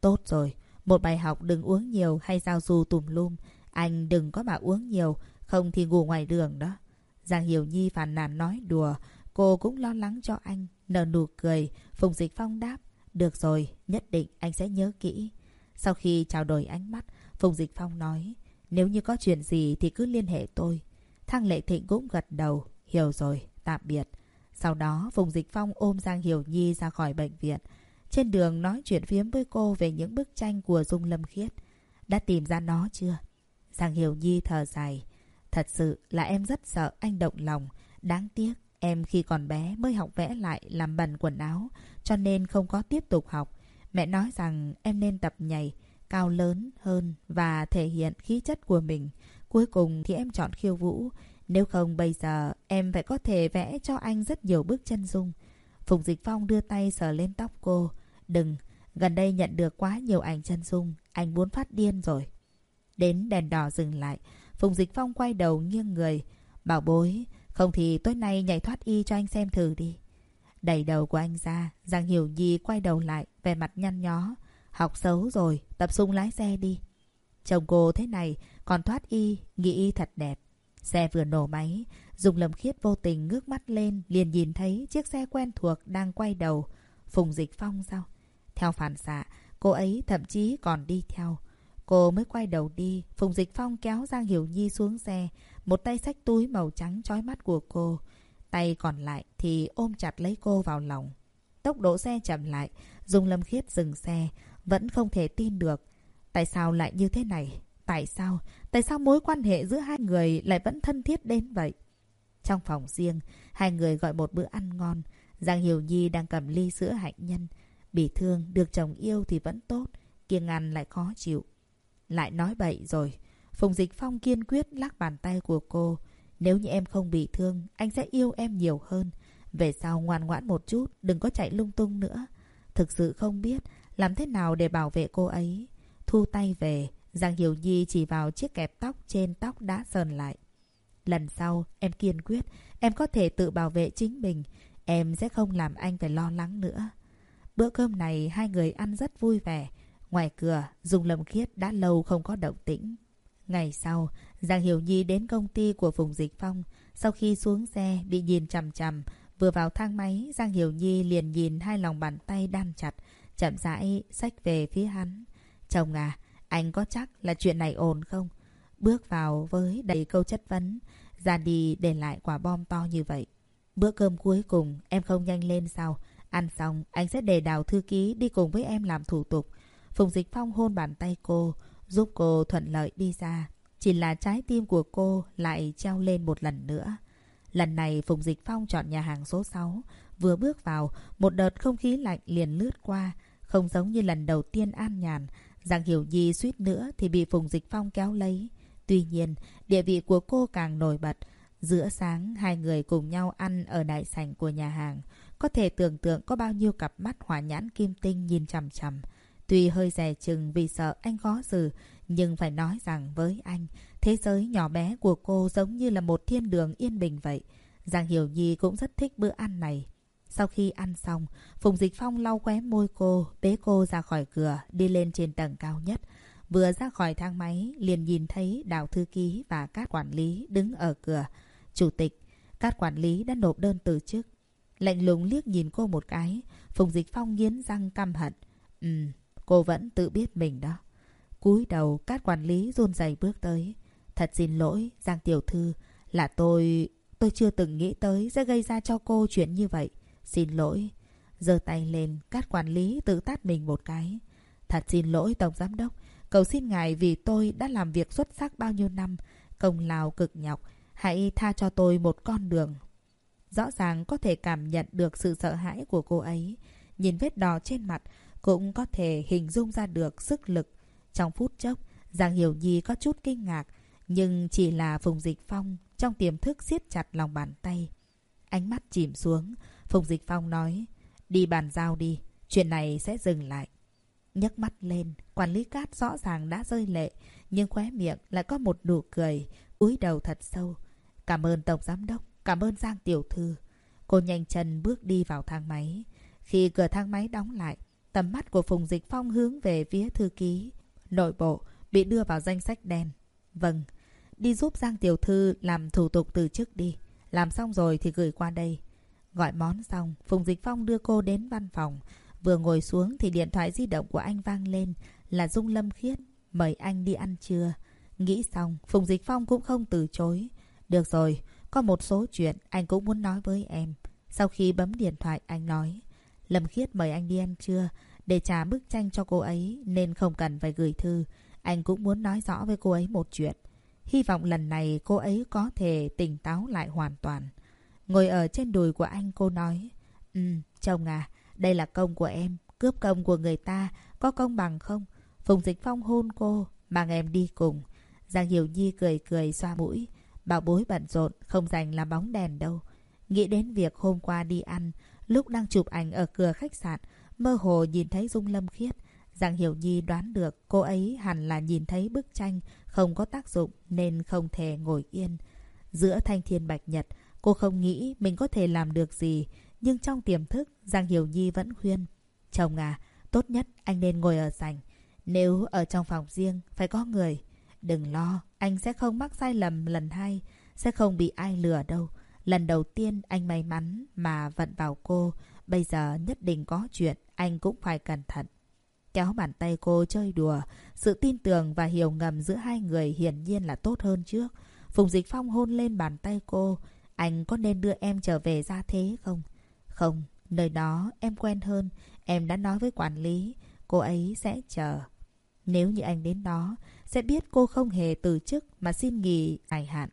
Tốt rồi, một bài học đừng uống nhiều hay giao du tùm lum. Anh đừng có mà uống nhiều, không thì ngủ ngoài đường đó. Giang Hiểu Nhi phàn nàn nói đùa. Cô cũng lo lắng cho anh. Nở nụ cười. Phùng Dịch Phong đáp. Được rồi, nhất định anh sẽ nhớ kỹ. Sau khi trao đổi ánh mắt, Phùng Dịch Phong nói. Nếu như có chuyện gì thì cứ liên hệ tôi. Thăng Lệ Thịnh cũng gật đầu. Hiểu rồi, tạm biệt. Sau đó, Phùng Dịch Phong ôm Giang Hiểu Nhi ra khỏi bệnh viện. Trên đường nói chuyện phiếm với cô về những bức tranh của Dung Lâm Khiết. Đã tìm ra nó chưa? Giang Hiểu Nhi thở dài. Thật sự là em rất sợ anh động lòng. Đáng tiếc, em khi còn bé mới học vẽ lại làm bẩn quần áo, cho nên không có tiếp tục học. Mẹ nói rằng em nên tập nhảy, cao lớn hơn và thể hiện khí chất của mình. Cuối cùng thì em chọn khiêu vũ. Nếu không bây giờ em phải có thể vẽ cho anh rất nhiều bức chân dung. Phùng Dịch Phong đưa tay sờ lên tóc cô. Đừng, gần đây nhận được quá nhiều ảnh chân dung. Anh muốn phát điên rồi. Đến đèn đỏ dừng lại. Phùng Dịch Phong quay đầu nghiêng người. Bảo bối, không thì tối nay nhảy thoát y cho anh xem thử đi. Đẩy đầu của anh ra, Giang Hiểu Nhi quay đầu lại, về mặt nhăn nhó. Học xấu rồi, tập trung lái xe đi. Chồng cô thế này, còn thoát y, nghĩ y thật đẹp. Xe vừa nổ máy, Dùng lầm khiết vô tình ngước mắt lên, liền nhìn thấy chiếc xe quen thuộc đang quay đầu. Phùng Dịch Phong sao? Theo phản xạ, cô ấy thậm chí còn đi theo. Cô mới quay đầu đi, Phùng Dịch Phong kéo Giang Hiểu Nhi xuống xe, một tay xách túi màu trắng trói mắt của cô. Tay còn lại thì ôm chặt lấy cô vào lòng. Tốc độ xe chậm lại, Dung Lâm Khiết dừng xe, vẫn không thể tin được. Tại sao lại như thế này? Tại sao? Tại sao mối quan hệ giữa hai người lại vẫn thân thiết đến vậy? Trong phòng riêng, hai người gọi một bữa ăn ngon. Giang Hiểu Nhi đang cầm ly sữa hạnh nhân. Bị thương, được chồng yêu thì vẫn tốt. Kiêng ăn lại khó chịu. Lại nói bậy rồi. Phùng Dịch Phong kiên quyết lắc bàn tay của cô. Nếu như em không bị thương, anh sẽ yêu em nhiều hơn. Về sau ngoan ngoãn một chút, đừng có chạy lung tung nữa. Thực sự không biết làm thế nào để bảo vệ cô ấy. Thu tay về, Giang Hiểu Nhi chỉ vào chiếc kẹp tóc trên tóc đã sờn lại. Lần sau, em kiên quyết, em có thể tự bảo vệ chính mình. Em sẽ không làm anh phải lo lắng nữa. Bữa cơm này hai người ăn rất vui vẻ. Ngoài cửa, Dung Lâm Khiết đã lâu không có động tĩnh. Ngày sau, Giang Hiểu Nhi đến công ty của Phùng Dịch Phong. Sau khi xuống xe, bị nhìn chằm chằm. Vừa vào thang máy, Giang Hiểu Nhi liền nhìn hai lòng bàn tay đan chặt. Chậm rãi, sách về phía hắn. Chồng à, anh có chắc là chuyện này ổn không? bước vào với đầy câu chất vấn, ra đi để lại quả bom to như vậy. Bữa cơm cuối cùng em không nhanh lên sao? Ăn xong anh sẽ để đào thư ký đi cùng với em làm thủ tục. Phùng Dịch Phong hôn bàn tay cô, giúp cô thuận lợi đi ra. Chỉ là trái tim của cô lại treo lên một lần nữa. Lần này Phùng Dịch Phong chọn nhà hàng số 6. Vừa bước vào, một đợt không khí lạnh liền lướt qua. Không giống như lần đầu tiên an nhàn. Giang Hiểu Nhi suýt nữa thì bị Phùng Dịch Phong kéo lấy. Tuy nhiên, địa vị của cô càng nổi bật. Giữa sáng, hai người cùng nhau ăn ở đại sảnh của nhà hàng. Có thể tưởng tượng có bao nhiêu cặp mắt hỏa nhãn kim tinh nhìn chằm chằm. Tuy hơi rẻ chừng vì sợ anh khó xử, nhưng phải nói rằng với anh, thế giới nhỏ bé của cô giống như là một thiên đường yên bình vậy. Giang Hiểu Nhi cũng rất thích bữa ăn này. Sau khi ăn xong, Phùng Dịch Phong lau khóe môi cô, bế cô ra khỏi cửa, đi lên trên tầng cao nhất. Vừa ra khỏi thang máy, liền nhìn thấy đào thư ký và các quản lý đứng ở cửa. Chủ tịch, các quản lý đã nộp đơn từ chức. Lạnh lùng liếc nhìn cô một cái, Phùng Dịch Phong nghiến răng căm hận. Ừ, cô vẫn tự biết mình đó. cúi đầu, các quản lý run rẩy bước tới. Thật xin lỗi, Giang Tiểu Thư, là tôi... Tôi chưa từng nghĩ tới sẽ gây ra cho cô chuyện như vậy. Xin lỗi. giơ tay lên, cát quản lý tự tát mình một cái. Thật xin lỗi Tổng Giám Đốc. Cầu xin ngài vì tôi đã làm việc xuất sắc bao nhiêu năm. Công lao cực nhọc. Hãy tha cho tôi một con đường. Rõ ràng có thể cảm nhận được sự sợ hãi của cô ấy. Nhìn vết đỏ trên mặt, cũng có thể hình dung ra được sức lực. Trong phút chốc, Giang Hiểu Nhi có chút kinh ngạc. Nhưng chỉ là Phùng Dịch Phong trong tiềm thức siết chặt lòng bàn tay. Ánh mắt chìm xuống, Phùng Dịch Phong nói, đi bàn giao đi, chuyện này sẽ dừng lại. nhấc mắt lên, quản lý cát rõ ràng đã rơi lệ, nhưng khóe miệng lại có một nụ cười, cúi đầu thật sâu. Cảm ơn Tổng Giám Đốc, cảm ơn Giang Tiểu Thư. Cô nhanh chân bước đi vào thang máy. Khi cửa thang máy đóng lại, tầm mắt của Phùng Dịch Phong hướng về phía thư ký. Nội bộ bị đưa vào danh sách đen. Vâng, đi giúp Giang Tiểu Thư làm thủ tục từ chức đi. Làm xong rồi thì gửi qua đây. Gọi món xong, Phùng Dịch Phong đưa cô đến văn phòng. Vừa ngồi xuống thì điện thoại di động của anh vang lên là Dung Lâm Khiết. Mời anh đi ăn trưa. Nghĩ xong, Phùng Dịch Phong cũng không từ chối. Được rồi, có một số chuyện anh cũng muốn nói với em. Sau khi bấm điện thoại, anh nói. Lâm Khiết mời anh đi ăn trưa. Để trả bức tranh cho cô ấy nên không cần phải gửi thư. Anh cũng muốn nói rõ với cô ấy một chuyện. Hy vọng lần này cô ấy có thể tỉnh táo lại hoàn toàn. Ngồi ở trên đùi của anh cô nói. Ừ, chồng à, đây là công của em. Cướp công của người ta, có công bằng không? Phùng Dịch Phong hôn cô, mang em đi cùng. Giang Hiểu Nhi cười cười xoa mũi. Bảo bối bận rộn, không dành làm bóng đèn đâu. Nghĩ đến việc hôm qua đi ăn, lúc đang chụp ảnh ở cửa khách sạn, mơ hồ nhìn thấy Dung Lâm Khiết. Giang Hiểu Nhi đoán được cô ấy hẳn là nhìn thấy bức tranh không có tác dụng nên không thể ngồi yên. Giữa thanh thiên bạch nhật, cô không nghĩ mình có thể làm được gì, nhưng trong tiềm thức, Giang Hiểu Nhi vẫn khuyên. Chồng à, tốt nhất anh nên ngồi ở sảnh. Nếu ở trong phòng riêng, phải có người. Đừng lo, anh sẽ không mắc sai lầm lần hai, sẽ không bị ai lừa đâu. Lần đầu tiên anh may mắn mà vận vào cô, bây giờ nhất định có chuyện, anh cũng phải cẩn thận. Kéo bàn tay cô chơi đùa, sự tin tưởng và hiểu ngầm giữa hai người hiển nhiên là tốt hơn trước. Phùng Dịch Phong hôn lên bàn tay cô, anh có nên đưa em trở về ra thế không? Không, nơi đó em quen hơn, em đã nói với quản lý, cô ấy sẽ chờ. Nếu như anh đến đó, sẽ biết cô không hề từ chức mà xin nghỉ dài hạn.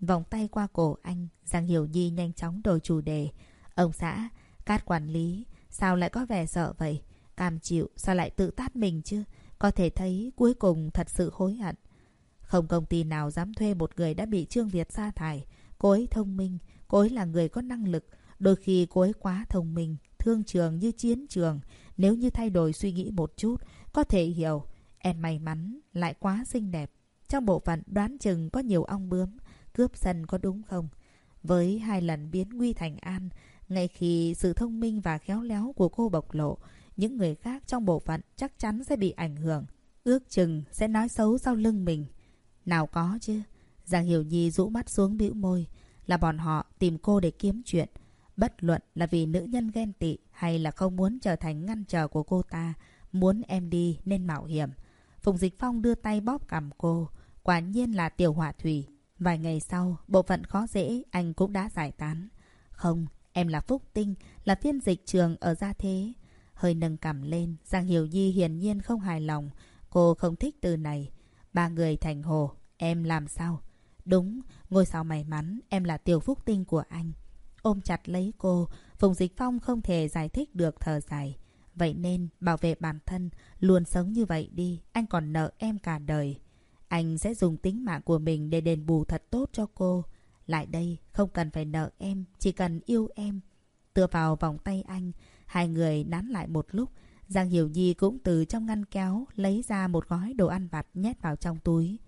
Vòng tay qua cổ anh, Giang Hiểu Nhi nhanh chóng đổi chủ đề. Ông xã, cát quản lý, sao lại có vẻ sợ vậy? Cam chịu, sao lại tự tát mình chứ? Có thể thấy cuối cùng thật sự hối hận. Không công ty nào dám thuê một người đã bị Trương Việt sa thải. Cô ấy thông minh, cô ấy là người có năng lực. Đôi khi cô ấy quá thông minh, thương trường như chiến trường. Nếu như thay đổi suy nghĩ một chút, có thể hiểu. Em may mắn, lại quá xinh đẹp. Trong bộ phận đoán chừng có nhiều ong bướm, cướp sân có đúng không? Với hai lần biến nguy thành an, ngay khi sự thông minh và khéo léo của cô bộc lộ, những người khác trong bộ phận chắc chắn sẽ bị ảnh hưởng. Ước chừng sẽ nói xấu sau lưng mình. Nào có chứ. Giang Hiểu Nhi rũ mắt xuống bĩu môi. Là bọn họ tìm cô để kiếm chuyện. Bất luận là vì nữ nhân ghen tị hay là không muốn trở thành ngăn trở của cô ta. Muốn em đi nên mạo hiểm. Phùng Dịch Phong đưa tay bóp cầm cô. Quả nhiên là tiểu hỏa thủy. Vài ngày sau, bộ phận khó dễ anh cũng đã giải tán. Không, em là Phúc Tinh, là phiên dịch trường ở Gia Thế. Hơi nâng cằm lên, Giang Hiểu Nhi hiển nhiên không hài lòng. Cô không thích từ này. Ba người thành hồ, em làm sao? Đúng, ngôi sao may mắn, em là tiểu phúc tinh của anh. Ôm chặt lấy cô, Phùng Dịch Phong không thể giải thích được thở dài. Vậy nên, bảo vệ bản thân, luôn sống như vậy đi, anh còn nợ em cả đời. Anh sẽ dùng tính mạng của mình để đền bù thật tốt cho cô. Lại đây, không cần phải nợ em, chỉ cần yêu em. Tựa vào vòng tay anh, hai người nán lại một lúc. Giang Hiểu Nhi cũng từ trong ngăn kéo lấy ra một gói đồ ăn vặt nhét vào trong túi.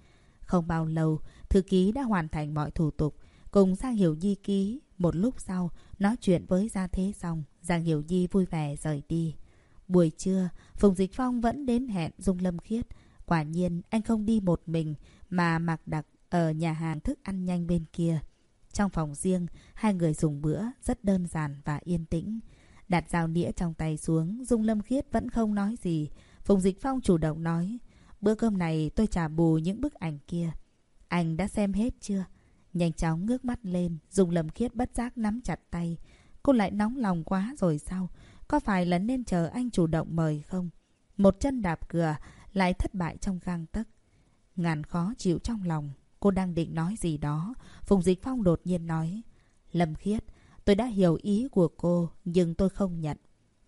Không bao lâu, thư ký đã hoàn thành mọi thủ tục. Cùng Giang Hiểu Nhi ký. Một lúc sau, nói chuyện với Gia Thế xong, Giang Hiểu Nhi vui vẻ rời đi. Buổi trưa, Phùng Dịch Phong vẫn đến hẹn Dung Lâm Khiết. Quả nhiên, anh không đi một mình, mà mặc đặc ở nhà hàng thức ăn nhanh bên kia. Trong phòng riêng, hai người dùng bữa rất đơn giản và yên tĩnh. Đặt dao nĩa trong tay xuống, Dung Lâm Khiết vẫn không nói gì. Phùng Dịch Phong chủ động nói, bữa cơm này tôi trả bù những bức ảnh kia. Anh đã xem hết chưa? Nhanh chóng ngước mắt lên, dùng Lâm Khiết bất giác nắm chặt tay. Cô lại nóng lòng quá rồi sao? Có phải là nên chờ anh chủ động mời không? Một chân đạp cửa, lại thất bại trong gang tấc. Ngàn khó chịu trong lòng, cô đang định nói gì đó. Phùng Dịch Phong đột nhiên nói. Lâm Khiết, tôi đã hiểu ý của cô, nhưng tôi không nhận.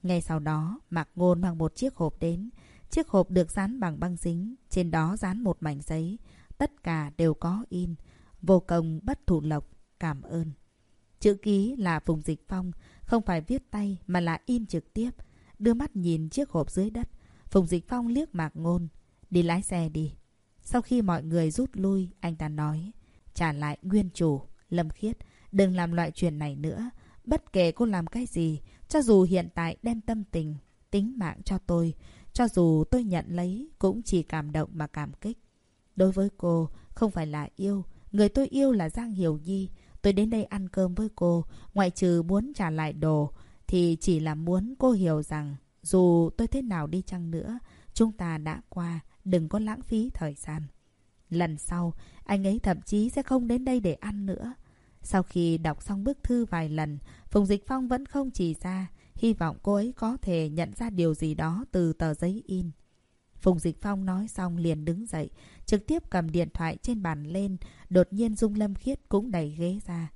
Ngay sau đó, Mạc Ngôn mang một chiếc hộp đến. Chiếc hộp được dán bằng băng dính, trên đó dán một mảnh giấy. Tất cả đều có in. Vô công bất thủ lộc, cảm ơn. Chữ ký là Phùng Dịch Phong, không phải viết tay mà là in trực tiếp. Đưa mắt nhìn chiếc hộp dưới đất. Phùng Dịch Phong liếc Mạc Ngôn. Đi lái xe đi. Sau khi mọi người rút lui, anh ta nói. Trả lại nguyên chủ, Lâm Khiết. Đừng làm loại chuyện này nữa. Bất kể cô làm cái gì, cho dù hiện tại đem tâm tình, tính mạng cho tôi, cho dù tôi nhận lấy, cũng chỉ cảm động mà cảm kích. Đối với cô, không phải là yêu. Người tôi yêu là Giang Hiểu Nhi. Tôi đến đây ăn cơm với cô, ngoại trừ muốn trả lại đồ, thì chỉ là muốn cô hiểu rằng dù tôi thế nào đi chăng nữa, chúng ta đã qua, đừng có lãng phí thời gian. Lần sau, anh ấy thậm chí sẽ không đến đây để ăn nữa. Sau khi đọc xong bức thư vài lần, Phùng Dịch Phong vẫn không chỉ ra, hy vọng cô ấy có thể nhận ra điều gì đó từ tờ giấy in. Phùng Dịch Phong nói xong liền đứng dậy, trực tiếp cầm điện thoại trên bàn lên, đột nhiên Dung Lâm Khiết cũng đẩy ghế ra.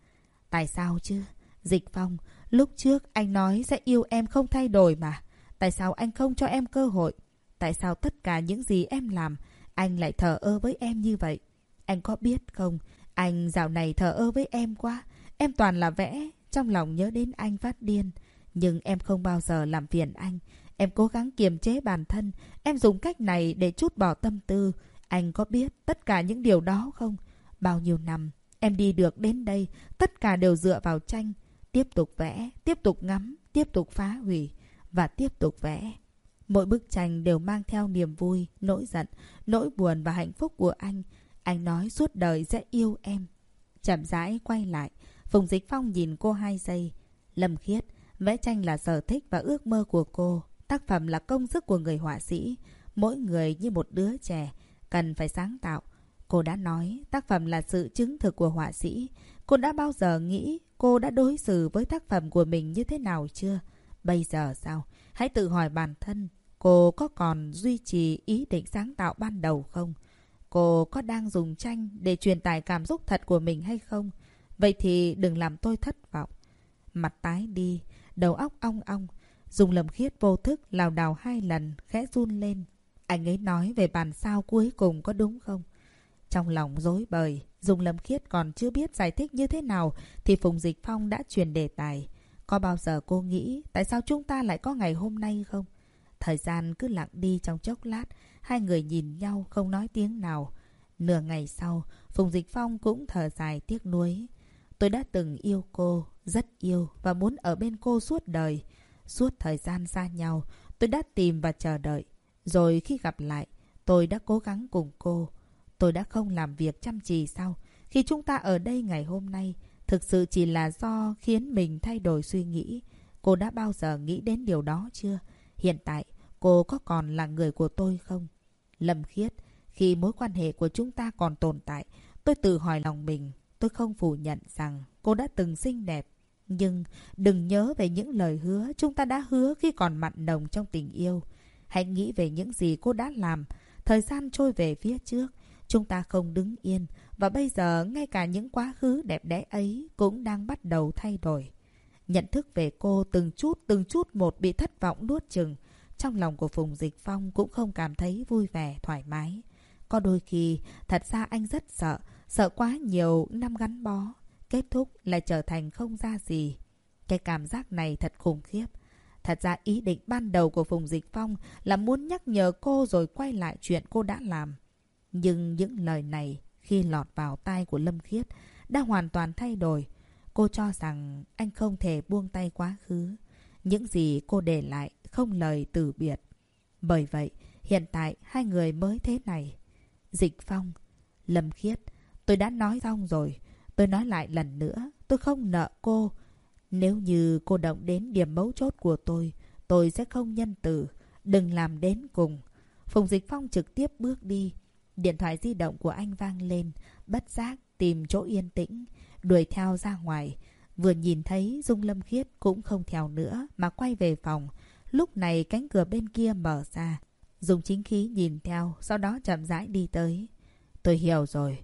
Tại sao chứ? Dịch Phong, lúc trước anh nói sẽ yêu em không thay đổi mà. Tại sao anh không cho em cơ hội? Tại sao tất cả những gì em làm, anh lại thờ ơ với em như vậy? Anh có biết không, anh dạo này thờ ơ với em quá. Em toàn là vẽ, trong lòng nhớ đến anh phát điên. Nhưng em không bao giờ làm phiền anh. Em cố gắng kiềm chế bản thân. Em dùng cách này để chút bỏ tâm tư. Anh có biết tất cả những điều đó không? Bao nhiêu năm, em đi được đến đây, tất cả đều dựa vào tranh. Tiếp tục vẽ, tiếp tục ngắm, tiếp tục phá hủy và tiếp tục vẽ. Mỗi bức tranh đều mang theo niềm vui, nỗi giận, nỗi buồn và hạnh phúc của anh. Anh nói suốt đời sẽ yêu em. Chậm rãi quay lại, Phùng Dịch Phong nhìn cô hai giây. Lâm Khiết, vẽ tranh là sở thích và ước mơ của cô. Tác phẩm là công sức của người họa sĩ. Mỗi người như một đứa trẻ, cần phải sáng tạo. Cô đã nói tác phẩm là sự chứng thực của họa sĩ. Cô đã bao giờ nghĩ cô đã đối xử với tác phẩm của mình như thế nào chưa? Bây giờ sao? Hãy tự hỏi bản thân, cô có còn duy trì ý định sáng tạo ban đầu không? Cô có đang dùng tranh để truyền tải cảm xúc thật của mình hay không? Vậy thì đừng làm tôi thất vọng. Mặt tái đi, đầu óc ong ong. Dùng lầm khiết vô thức lào đào hai lần, khẽ run lên. Anh ấy nói về bàn sao cuối cùng có đúng không? Trong lòng dối bời, Dùng Lâm Khiết còn chưa biết giải thích như thế nào thì Phùng Dịch Phong đã truyền đề tài. Có bao giờ cô nghĩ tại sao chúng ta lại có ngày hôm nay không? Thời gian cứ lặng đi trong chốc lát, hai người nhìn nhau không nói tiếng nào. Nửa ngày sau, Phùng Dịch Phong cũng thở dài tiếc nuối. Tôi đã từng yêu cô, rất yêu và muốn ở bên cô suốt đời. Suốt thời gian xa nhau, tôi đã tìm và chờ đợi. Rồi khi gặp lại, tôi đã cố gắng cùng cô. Tôi đã không làm việc chăm chỉ sau Khi chúng ta ở đây ngày hôm nay, thực sự chỉ là do khiến mình thay đổi suy nghĩ. Cô đã bao giờ nghĩ đến điều đó chưa? Hiện tại, cô có còn là người của tôi không? Lâm Khiết, Khi mối quan hệ của chúng ta còn tồn tại, tôi tự hỏi lòng mình. Tôi không phủ nhận rằng cô đã từng xinh đẹp. Nhưng đừng nhớ về những lời hứa chúng ta đã hứa khi còn mặn nồng trong tình yêu. Hãy nghĩ về những gì cô đã làm. Thời gian trôi về phía trước. Chúng ta không đứng yên. Và bây giờ ngay cả những quá khứ đẹp đẽ ấy cũng đang bắt đầu thay đổi. Nhận thức về cô từng chút từng chút một bị thất vọng nuốt chừng. Trong lòng của Phùng Dịch Phong cũng không cảm thấy vui vẻ, thoải mái. Có đôi khi, thật ra anh rất sợ, sợ quá nhiều năm gắn bó. Kết thúc lại trở thành không ra gì. Cái cảm giác này thật khủng khiếp. Thật ra ý định ban đầu của Phùng Dịch Phong là muốn nhắc nhở cô rồi quay lại chuyện cô đã làm. Nhưng những lời này khi lọt vào tai của Lâm Khiết đã hoàn toàn thay đổi. Cô cho rằng anh không thể buông tay quá khứ. Những gì cô để lại không lời từ biệt. Bởi vậy, hiện tại hai người mới thế này. Dịch Phong, Lâm Khiết, tôi đã nói xong rồi. Tôi nói lại lần nữa, tôi không nợ cô. Nếu như cô động đến điểm mấu chốt của tôi, tôi sẽ không nhân từ. Đừng làm đến cùng. Phùng Dịch Phong trực tiếp bước đi. Điện thoại di động của anh vang lên, bất giác tìm chỗ yên tĩnh, đuổi theo ra ngoài. Vừa nhìn thấy Dung Lâm Khiết cũng không theo nữa mà quay về phòng. Lúc này cánh cửa bên kia mở ra. Dùng chính khí nhìn theo, sau đó chậm rãi đi tới. Tôi hiểu rồi.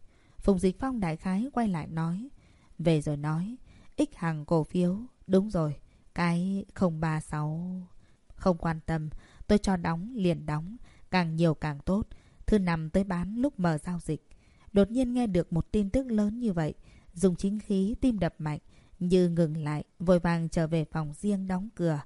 Phùng Dịch Phong đại khái quay lại nói. Về rồi nói. X hàng cổ phiếu. Đúng rồi. Cái 036. Không quan tâm. Tôi cho đóng, liền đóng. Càng nhiều càng tốt. Thứ năm tới bán lúc mở giao dịch. Đột nhiên nghe được một tin tức lớn như vậy. Dùng chính khí tim đập mạnh. Như ngừng lại. Vội vàng trở về phòng riêng đóng cửa.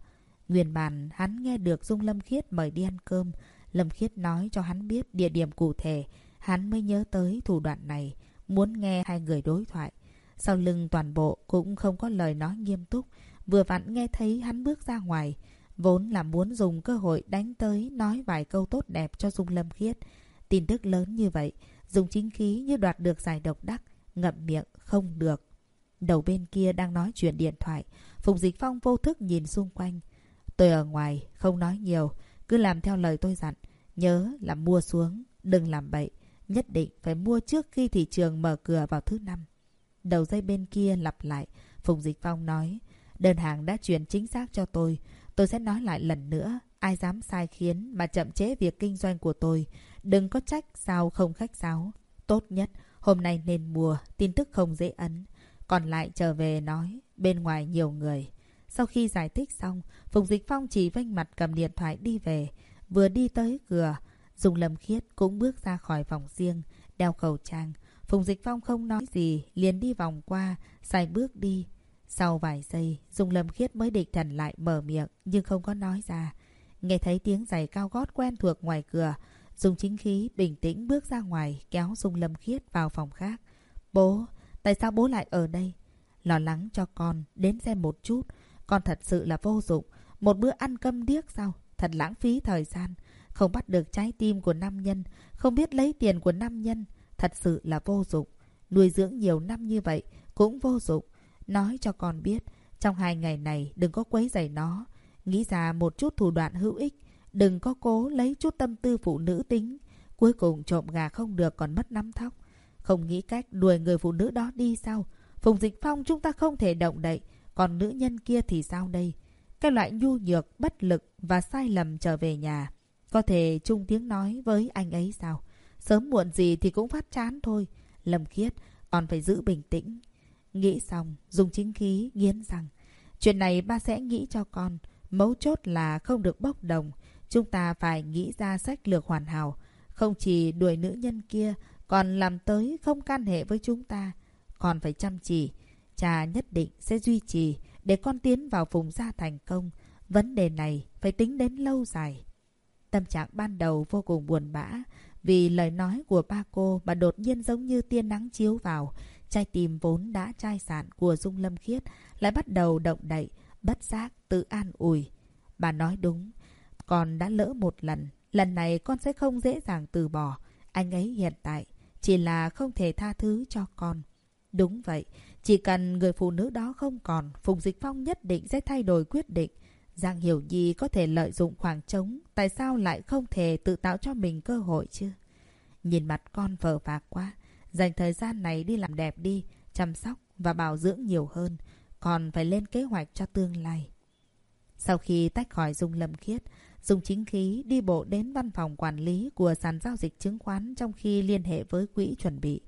Nguyên bản hắn nghe được Dung Lâm Khiết mời đi ăn cơm. Lâm Khiết nói cho hắn biết địa điểm cụ thể. Hắn mới nhớ tới thủ đoạn này. Muốn nghe hai người đối thoại. Sau lưng toàn bộ cũng không có lời nói nghiêm túc. Vừa vặn nghe thấy hắn bước ra ngoài. Vốn là muốn dùng cơ hội đánh tới nói vài câu tốt đẹp cho Dung Lâm Khiết. Tin tức lớn như vậy. Dùng chính khí như đoạt được giải độc đắc. Ngậm miệng không được. Đầu bên kia đang nói chuyện điện thoại. Phùng Dịch Phong vô thức nhìn xung quanh. Tôi ở ngoài, không nói nhiều. Cứ làm theo lời tôi dặn. Nhớ là mua xuống, đừng làm bậy. Nhất định phải mua trước khi thị trường mở cửa vào thứ năm. Đầu dây bên kia lặp lại. Phùng Dịch Phong nói. Đơn hàng đã chuyển chính xác cho tôi. Tôi sẽ nói lại lần nữa. Ai dám sai khiến mà chậm chế việc kinh doanh của tôi. Đừng có trách sao không khách sáo. Tốt nhất, hôm nay nên mua. Tin tức không dễ ấn. Còn lại trở về nói. Bên ngoài nhiều người. Sau khi giải thích xong, Phùng Dịch Phong chỉ vênh mặt cầm điện thoại đi về. Vừa đi tới cửa, Dung Lâm Khiết cũng bước ra khỏi phòng riêng, đeo khẩu trang. Phùng Dịch Phong không nói gì, liền đi vòng qua, sai bước đi. Sau vài giây, Dung Lâm Khiết mới định thần lại mở miệng, nhưng không có nói ra. Nghe thấy tiếng giày cao gót quen thuộc ngoài cửa, Dung chính khí bình tĩnh bước ra ngoài, kéo Dung Lâm Khiết vào phòng khác. Bố, tại sao bố lại ở đây? Lo lắng cho con, đến xem một chút. Con thật sự là vô dụng. Một bữa ăn cơm điếc sao? Thật lãng phí thời gian. Không bắt được trái tim của nam nhân, không biết lấy tiền của nam nhân. Thật sự là vô dụng. Nuôi dưỡng nhiều năm như vậy cũng vô dụng. Nói cho con biết, trong hai ngày này đừng có quấy rầy nó. Nghĩ ra một chút thủ đoạn hữu ích. Đừng có cố lấy chút tâm tư phụ nữ tính. Cuối cùng trộm gà không được còn mất nắm thóc. Không nghĩ cách đuổi người phụ nữ đó đi sao? Phùng Dịch Phong chúng ta không thể động đậy. Còn nữ nhân kia thì sao đây? Cái loại nhu nhược, bất lực và sai lầm trở về nhà. Có thể chung tiếng nói với anh ấy sao? Sớm muộn gì thì cũng phát chán thôi. Lâm Khiết còn phải giữ bình tĩnh. Nghĩ xong, dùng chính khí nghiến rằng. Chuyện này ba sẽ nghĩ cho con. Mấu chốt là không được bốc đồng. Chúng ta phải nghĩ ra sách lược hoàn hảo. Không chỉ đuổi nữ nhân kia, còn làm tới không can hệ với chúng ta. Còn phải chăm chỉ. Cha nhất định sẽ duy trì để con tiến vào vùng gia thành công. Vấn đề này phải tính đến lâu dài. Tâm trạng ban đầu vô cùng buồn bã vì lời nói của ba cô mà đột nhiên giống như tia nắng chiếu vào. Trái tim vốn đã chai sạn của Dung Lâm Khiết lại bắt đầu động đậy, bất giác, tự an ủi. Bà nói đúng, con đã lỡ một lần, lần này con sẽ không dễ dàng từ bỏ. Anh ấy hiện tại chỉ là không thể tha thứ cho con. Đúng vậy, chỉ cần người phụ nữ đó không còn, Phùng Dịch Phong nhất định sẽ thay đổi quyết định. Giang Hiểu Nhi có thể lợi dụng khoảng trống, tại sao lại không thể tự tạo cho mình cơ hội chứ? Nhìn mặt con vờ vạc quá. Dành thời gian này đi làm đẹp đi, chăm sóc và bảo dưỡng nhiều hơn. Còn phải lên kế hoạch cho tương lai. Sau khi tách khỏi Dung Lâm Khiết, Dung Chính Khí đi bộ đến văn phòng quản lý của sàn giao dịch chứng khoán trong khi liên hệ với quỹ chuẩn bị.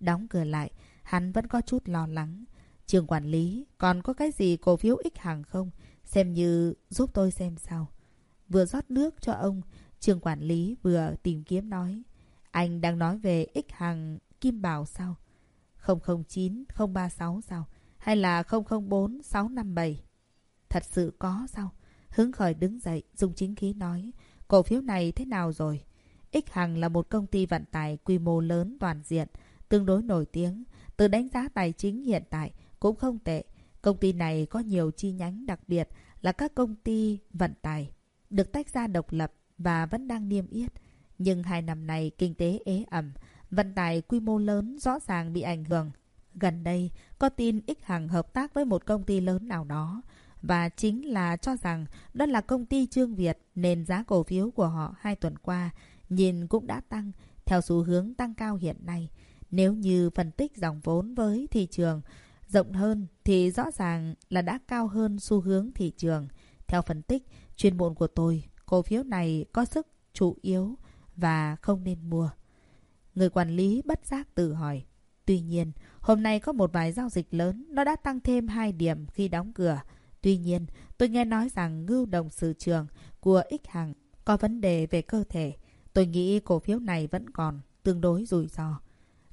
Đóng cửa lại, hắn vẫn có chút lo lắng. Trường quản lý, còn có cái gì cổ phiếu ích hàng không? Xem như giúp tôi xem sao. Vừa rót nước cho ông, trường quản lý vừa tìm kiếm nói. Anh đang nói về ích hàng Kim Bảo sao? 009 036 sao? Hay là 004 657? Thật sự có sao? Hứng khởi đứng dậy, dùng chính khí nói. Cổ phiếu này thế nào rồi? X Hằng là một công ty vận tải quy mô lớn toàn diện, tương đối nổi tiếng. Từ đánh giá tài chính hiện tại cũng không tệ. Công ty này có nhiều chi nhánh đặc biệt là các công ty vận tải, được tách ra độc lập và vẫn đang niêm yết. Nhưng hai năm nay kinh tế ế ẩm, vận tải quy mô lớn rõ ràng bị ảnh hưởng. Gần đây, có tin X Hằng hợp tác với một công ty lớn nào đó. Và chính là cho rằng đó là công ty Trương Việt nên giá cổ phiếu của họ hai tuần qua nhìn cũng đã tăng theo xu hướng tăng cao hiện nay. Nếu như phân tích dòng vốn với thị trường rộng hơn thì rõ ràng là đã cao hơn xu hướng thị trường. Theo phân tích chuyên môn của tôi, cổ phiếu này có sức chủ yếu và không nên mua. Người quản lý bất giác tự hỏi. Tuy nhiên, hôm nay có một vài giao dịch lớn, nó đã tăng thêm 2 điểm khi đóng cửa. Tuy nhiên, tôi nghe nói rằng ngưu đồng sự trường của X Hằng có vấn đề về cơ thể. Tôi nghĩ cổ phiếu này vẫn còn tương đối rủi ro.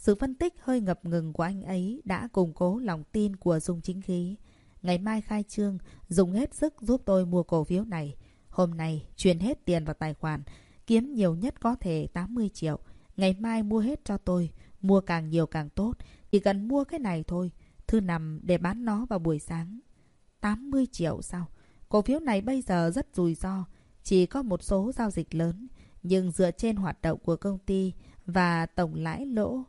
Sự phân tích hơi ngập ngừng của anh ấy đã củng cố lòng tin của Dung Chính Khí. Ngày mai khai trương, dùng hết sức giúp tôi mua cổ phiếu này. Hôm nay, chuyển hết tiền vào tài khoản, kiếm nhiều nhất có thể 80 triệu. Ngày mai mua hết cho tôi, mua càng nhiều càng tốt. Chỉ cần mua cái này thôi, thư nằm để bán nó vào buổi sáng. 80 triệu sao? Cổ phiếu này bây giờ rất rủi ro, chỉ có một số giao dịch lớn. Nhưng dựa trên hoạt động của công ty và tổng lãi lỗ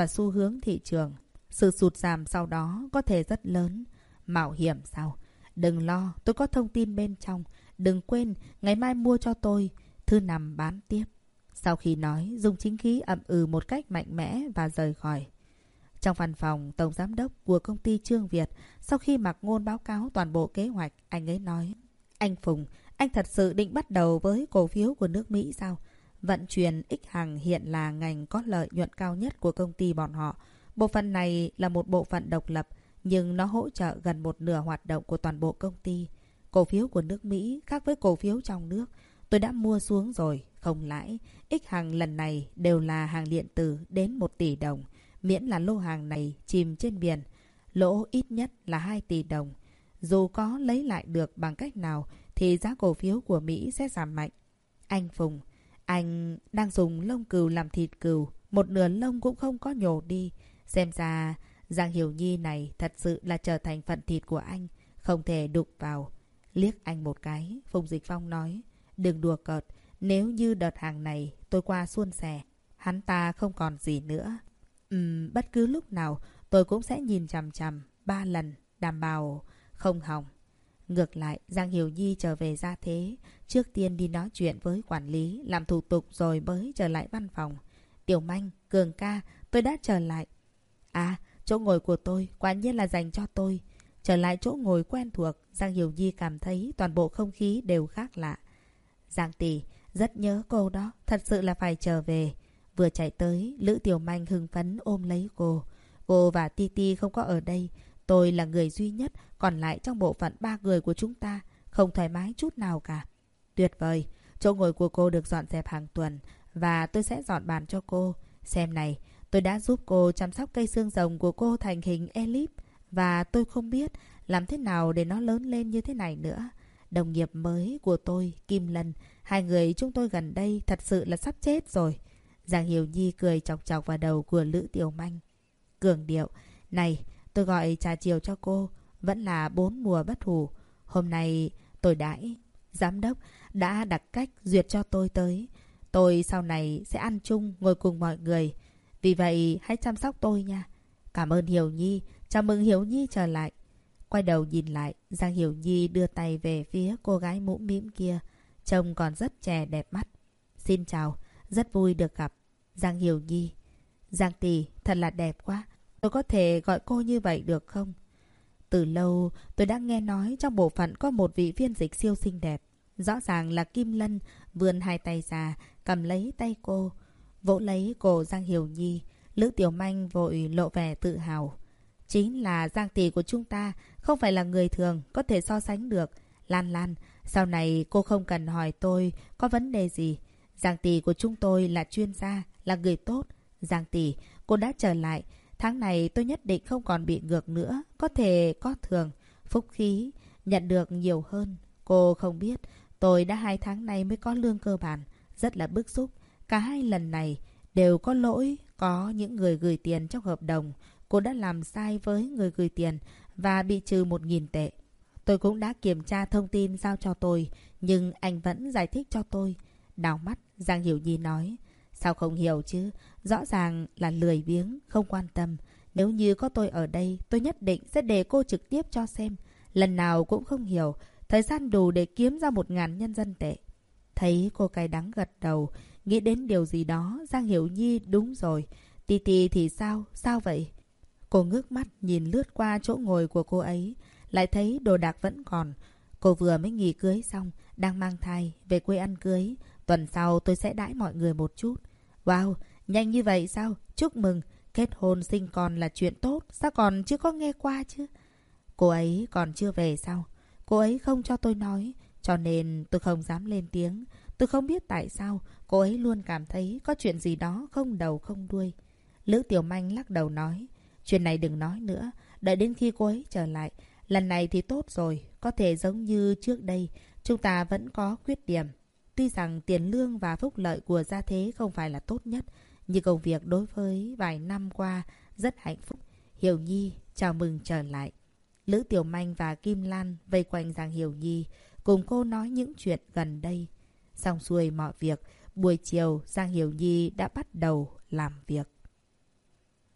và xu hướng thị trường, sự sụt giảm sau đó có thể rất lớn. Mạo hiểm sao? Đừng lo, tôi có thông tin bên trong. Đừng quên, ngày mai mua cho tôi. Thư nằm bán tiếp. Sau khi nói, dùng chính khí ậm ừ một cách mạnh mẽ và rời khỏi. Trong văn phòng tổng giám đốc của công ty Trương Việt, sau khi Mạc Ngôn báo cáo toàn bộ kế hoạch, anh ấy nói. Anh Phùng, anh thật sự định bắt đầu với cổ phiếu của nước Mỹ sao? Vận chuyển X hàng hiện là ngành có lợi nhuận cao nhất của công ty bọn họ. Bộ phận này là một bộ phận độc lập, nhưng nó hỗ trợ gần một nửa hoạt động của toàn bộ công ty. Cổ phiếu của nước Mỹ khác với cổ phiếu trong nước. Tôi đã mua xuống rồi, không lãi. X hàng lần này đều là hàng điện tử đến 1 tỷ đồng miễn là lô hàng này chìm trên biển, lỗ ít nhất là 2 tỷ đồng. Dù có lấy lại được bằng cách nào thì giá cổ phiếu của Mỹ sẽ giảm mạnh. Anh Phùng, anh đang dùng lông cừu làm thịt cừu, một nửa lông cũng không có nhổ đi. Xem ra Giang Hiểu Nhi này thật sự là trở thành phận thịt của anh, không thể đục vào. Liếc anh một cái, Phùng Dịch Phong nói, đừng đùa cợt, nếu như đợt hàng này tôi qua xuôn xẻ, hắn ta không còn gì nữa. Ừm, bất cứ lúc nào tôi cũng sẽ nhìn chằm chằm ba lần, đảm bảo không hỏng. Ngược lại, Giang Hiểu Nhi trở về ra thế. Trước tiên đi nói chuyện với quản lý, làm thủ tục rồi mới trở lại văn phòng. Tiểu Manh, Cường ca, tôi đã trở lại. À, chỗ ngồi của tôi, quả nhiên là dành cho tôi. Trở lại chỗ ngồi quen thuộc, Giang Hiểu Nhi cảm thấy toàn bộ không khí đều khác lạ. Giang tỷ, rất nhớ cô đó, thật sự là phải trở về. Vừa chạy tới, Lữ Tiểu Manh hưng phấn ôm lấy cô. Cô và Titi không có ở đây. Tôi là người duy nhất, còn lại trong bộ phận ba người của chúng ta. Không thoải mái chút nào cả. Tuyệt vời, chỗ ngồi của cô được dọn dẹp hàng tuần. Và tôi sẽ dọn bàn cho cô. Xem này, tôi đã giúp cô chăm sóc cây xương rồng của cô thành hình elip. Và tôi không biết làm thế nào để nó lớn lên như thế này nữa. Đồng nghiệp mới của tôi, Kim Lân, hai người chúng tôi gần đây thật sự là sắp chết rồi. Giang Hiểu Nhi cười chọc chọc vào đầu của Lữ Tiểu Manh. Cường điệu, này, tôi gọi trà chiều cho cô, vẫn là bốn mùa bất hủ. Hôm nay tôi đãi, giám đốc đã đặt cách duyệt cho tôi tới. Tôi sau này sẽ ăn chung, ngồi cùng mọi người. Vì vậy, hãy chăm sóc tôi nha. Cảm ơn Hiểu Nhi, chào mừng Hiểu Nhi trở lại. Quay đầu nhìn lại, Giang Hiểu Nhi đưa tay về phía cô gái mũ mĩm kia. Trông còn rất trẻ đẹp mắt. Xin chào, rất vui được gặp. Giang Hiểu Nhi. Giang Tỷ, thật là đẹp quá. Tôi có thể gọi cô như vậy được không? Từ lâu, tôi đã nghe nói trong bộ phận có một vị viên dịch siêu xinh đẹp. Rõ ràng là Kim Lân vươn hai tay ra, cầm lấy tay cô, vỗ lấy cổ Giang Hiểu Nhi. Lữ Tiểu Manh vội lộ vẻ tự hào. Chính là Giang Tỷ của chúng ta, không phải là người thường, có thể so sánh được. Lan Lan, sau này cô không cần hỏi tôi có vấn đề gì. Giang Tỷ của chúng tôi là chuyên gia, là người tốt. Giang Tỷ, cô đã trở lại. Tháng này tôi nhất định không còn bị ngược nữa, có thể có thường, phúc khí, nhận được nhiều hơn. Cô không biết, tôi đã hai tháng nay mới có lương cơ bản, rất là bức xúc. Cả hai lần này đều có lỗi, có những người gửi tiền trong hợp đồng. Cô đã làm sai với người gửi tiền và bị trừ một nghìn tệ. Tôi cũng đã kiểm tra thông tin giao cho tôi, nhưng anh vẫn giải thích cho tôi. Đào mắt, Giang Hiểu Nhi nói. Sao không hiểu chứ? Rõ ràng là lười biếng, không quan tâm. Nếu như có tôi ở đây, tôi nhất định sẽ để cô trực tiếp cho xem. Lần nào cũng không hiểu. Thời gian đủ để kiếm ra một ngàn nhân dân tệ. Thấy cô cay đắng gật đầu, nghĩ đến điều gì đó, Giang Hiểu Nhi đúng rồi. Tì tì thì sao? Sao vậy? Cô ngước mắt nhìn lướt qua chỗ ngồi của cô ấy, lại thấy đồ đạc vẫn còn. Cô vừa mới nghỉ cưới xong, đang mang thai, về quê ăn cưới. Tuần sau tôi sẽ đãi mọi người một chút. Wow, nhanh như vậy sao? Chúc mừng, kết hôn sinh con là chuyện tốt, sao còn chưa có nghe qua chứ? Cô ấy còn chưa về sao? Cô ấy không cho tôi nói, cho nên tôi không dám lên tiếng. Tôi không biết tại sao cô ấy luôn cảm thấy có chuyện gì đó không đầu không đuôi. Lữ Tiểu Manh lắc đầu nói, chuyện này đừng nói nữa, đợi đến khi cô ấy trở lại. Lần này thì tốt rồi, có thể giống như trước đây, chúng ta vẫn có khuyết điểm. Tuy rằng tiền lương và phúc lợi của gia thế không phải là tốt nhất, như công việc đối với vài năm qua rất hạnh phúc. Hiểu Nhi, chào mừng trở lại. Lữ Tiểu Manh và Kim Lan vây quanh Giang Hiểu Nhi, cùng cô nói những chuyện gần đây. Xong xuôi mọi việc, buổi chiều Giang Hiểu Nhi đã bắt đầu làm việc.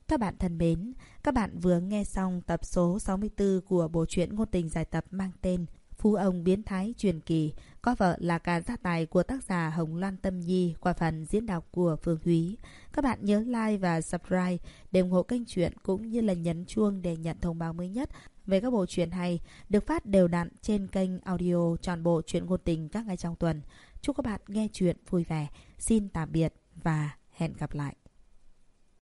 Các bạn thân mến, các bạn vừa nghe xong tập số 64 của bộ truyện ngôn tình giải tập mang tên Phú ông biến thái truyền kỳ, có vợ là cả gia tài của tác giả Hồng Loan Tâm Nhi qua phần diễn đọc của Phương Thúy. Các bạn nhớ like và subscribe để ủng hộ kênh truyện cũng như là nhấn chuông để nhận thông báo mới nhất về các bộ truyện hay được phát đều đặn trên kênh audio tròn bộ truyện ngôn tình các ngày trong tuần. Chúc các bạn nghe truyện vui vẻ. Xin tạm biệt và hẹn gặp lại.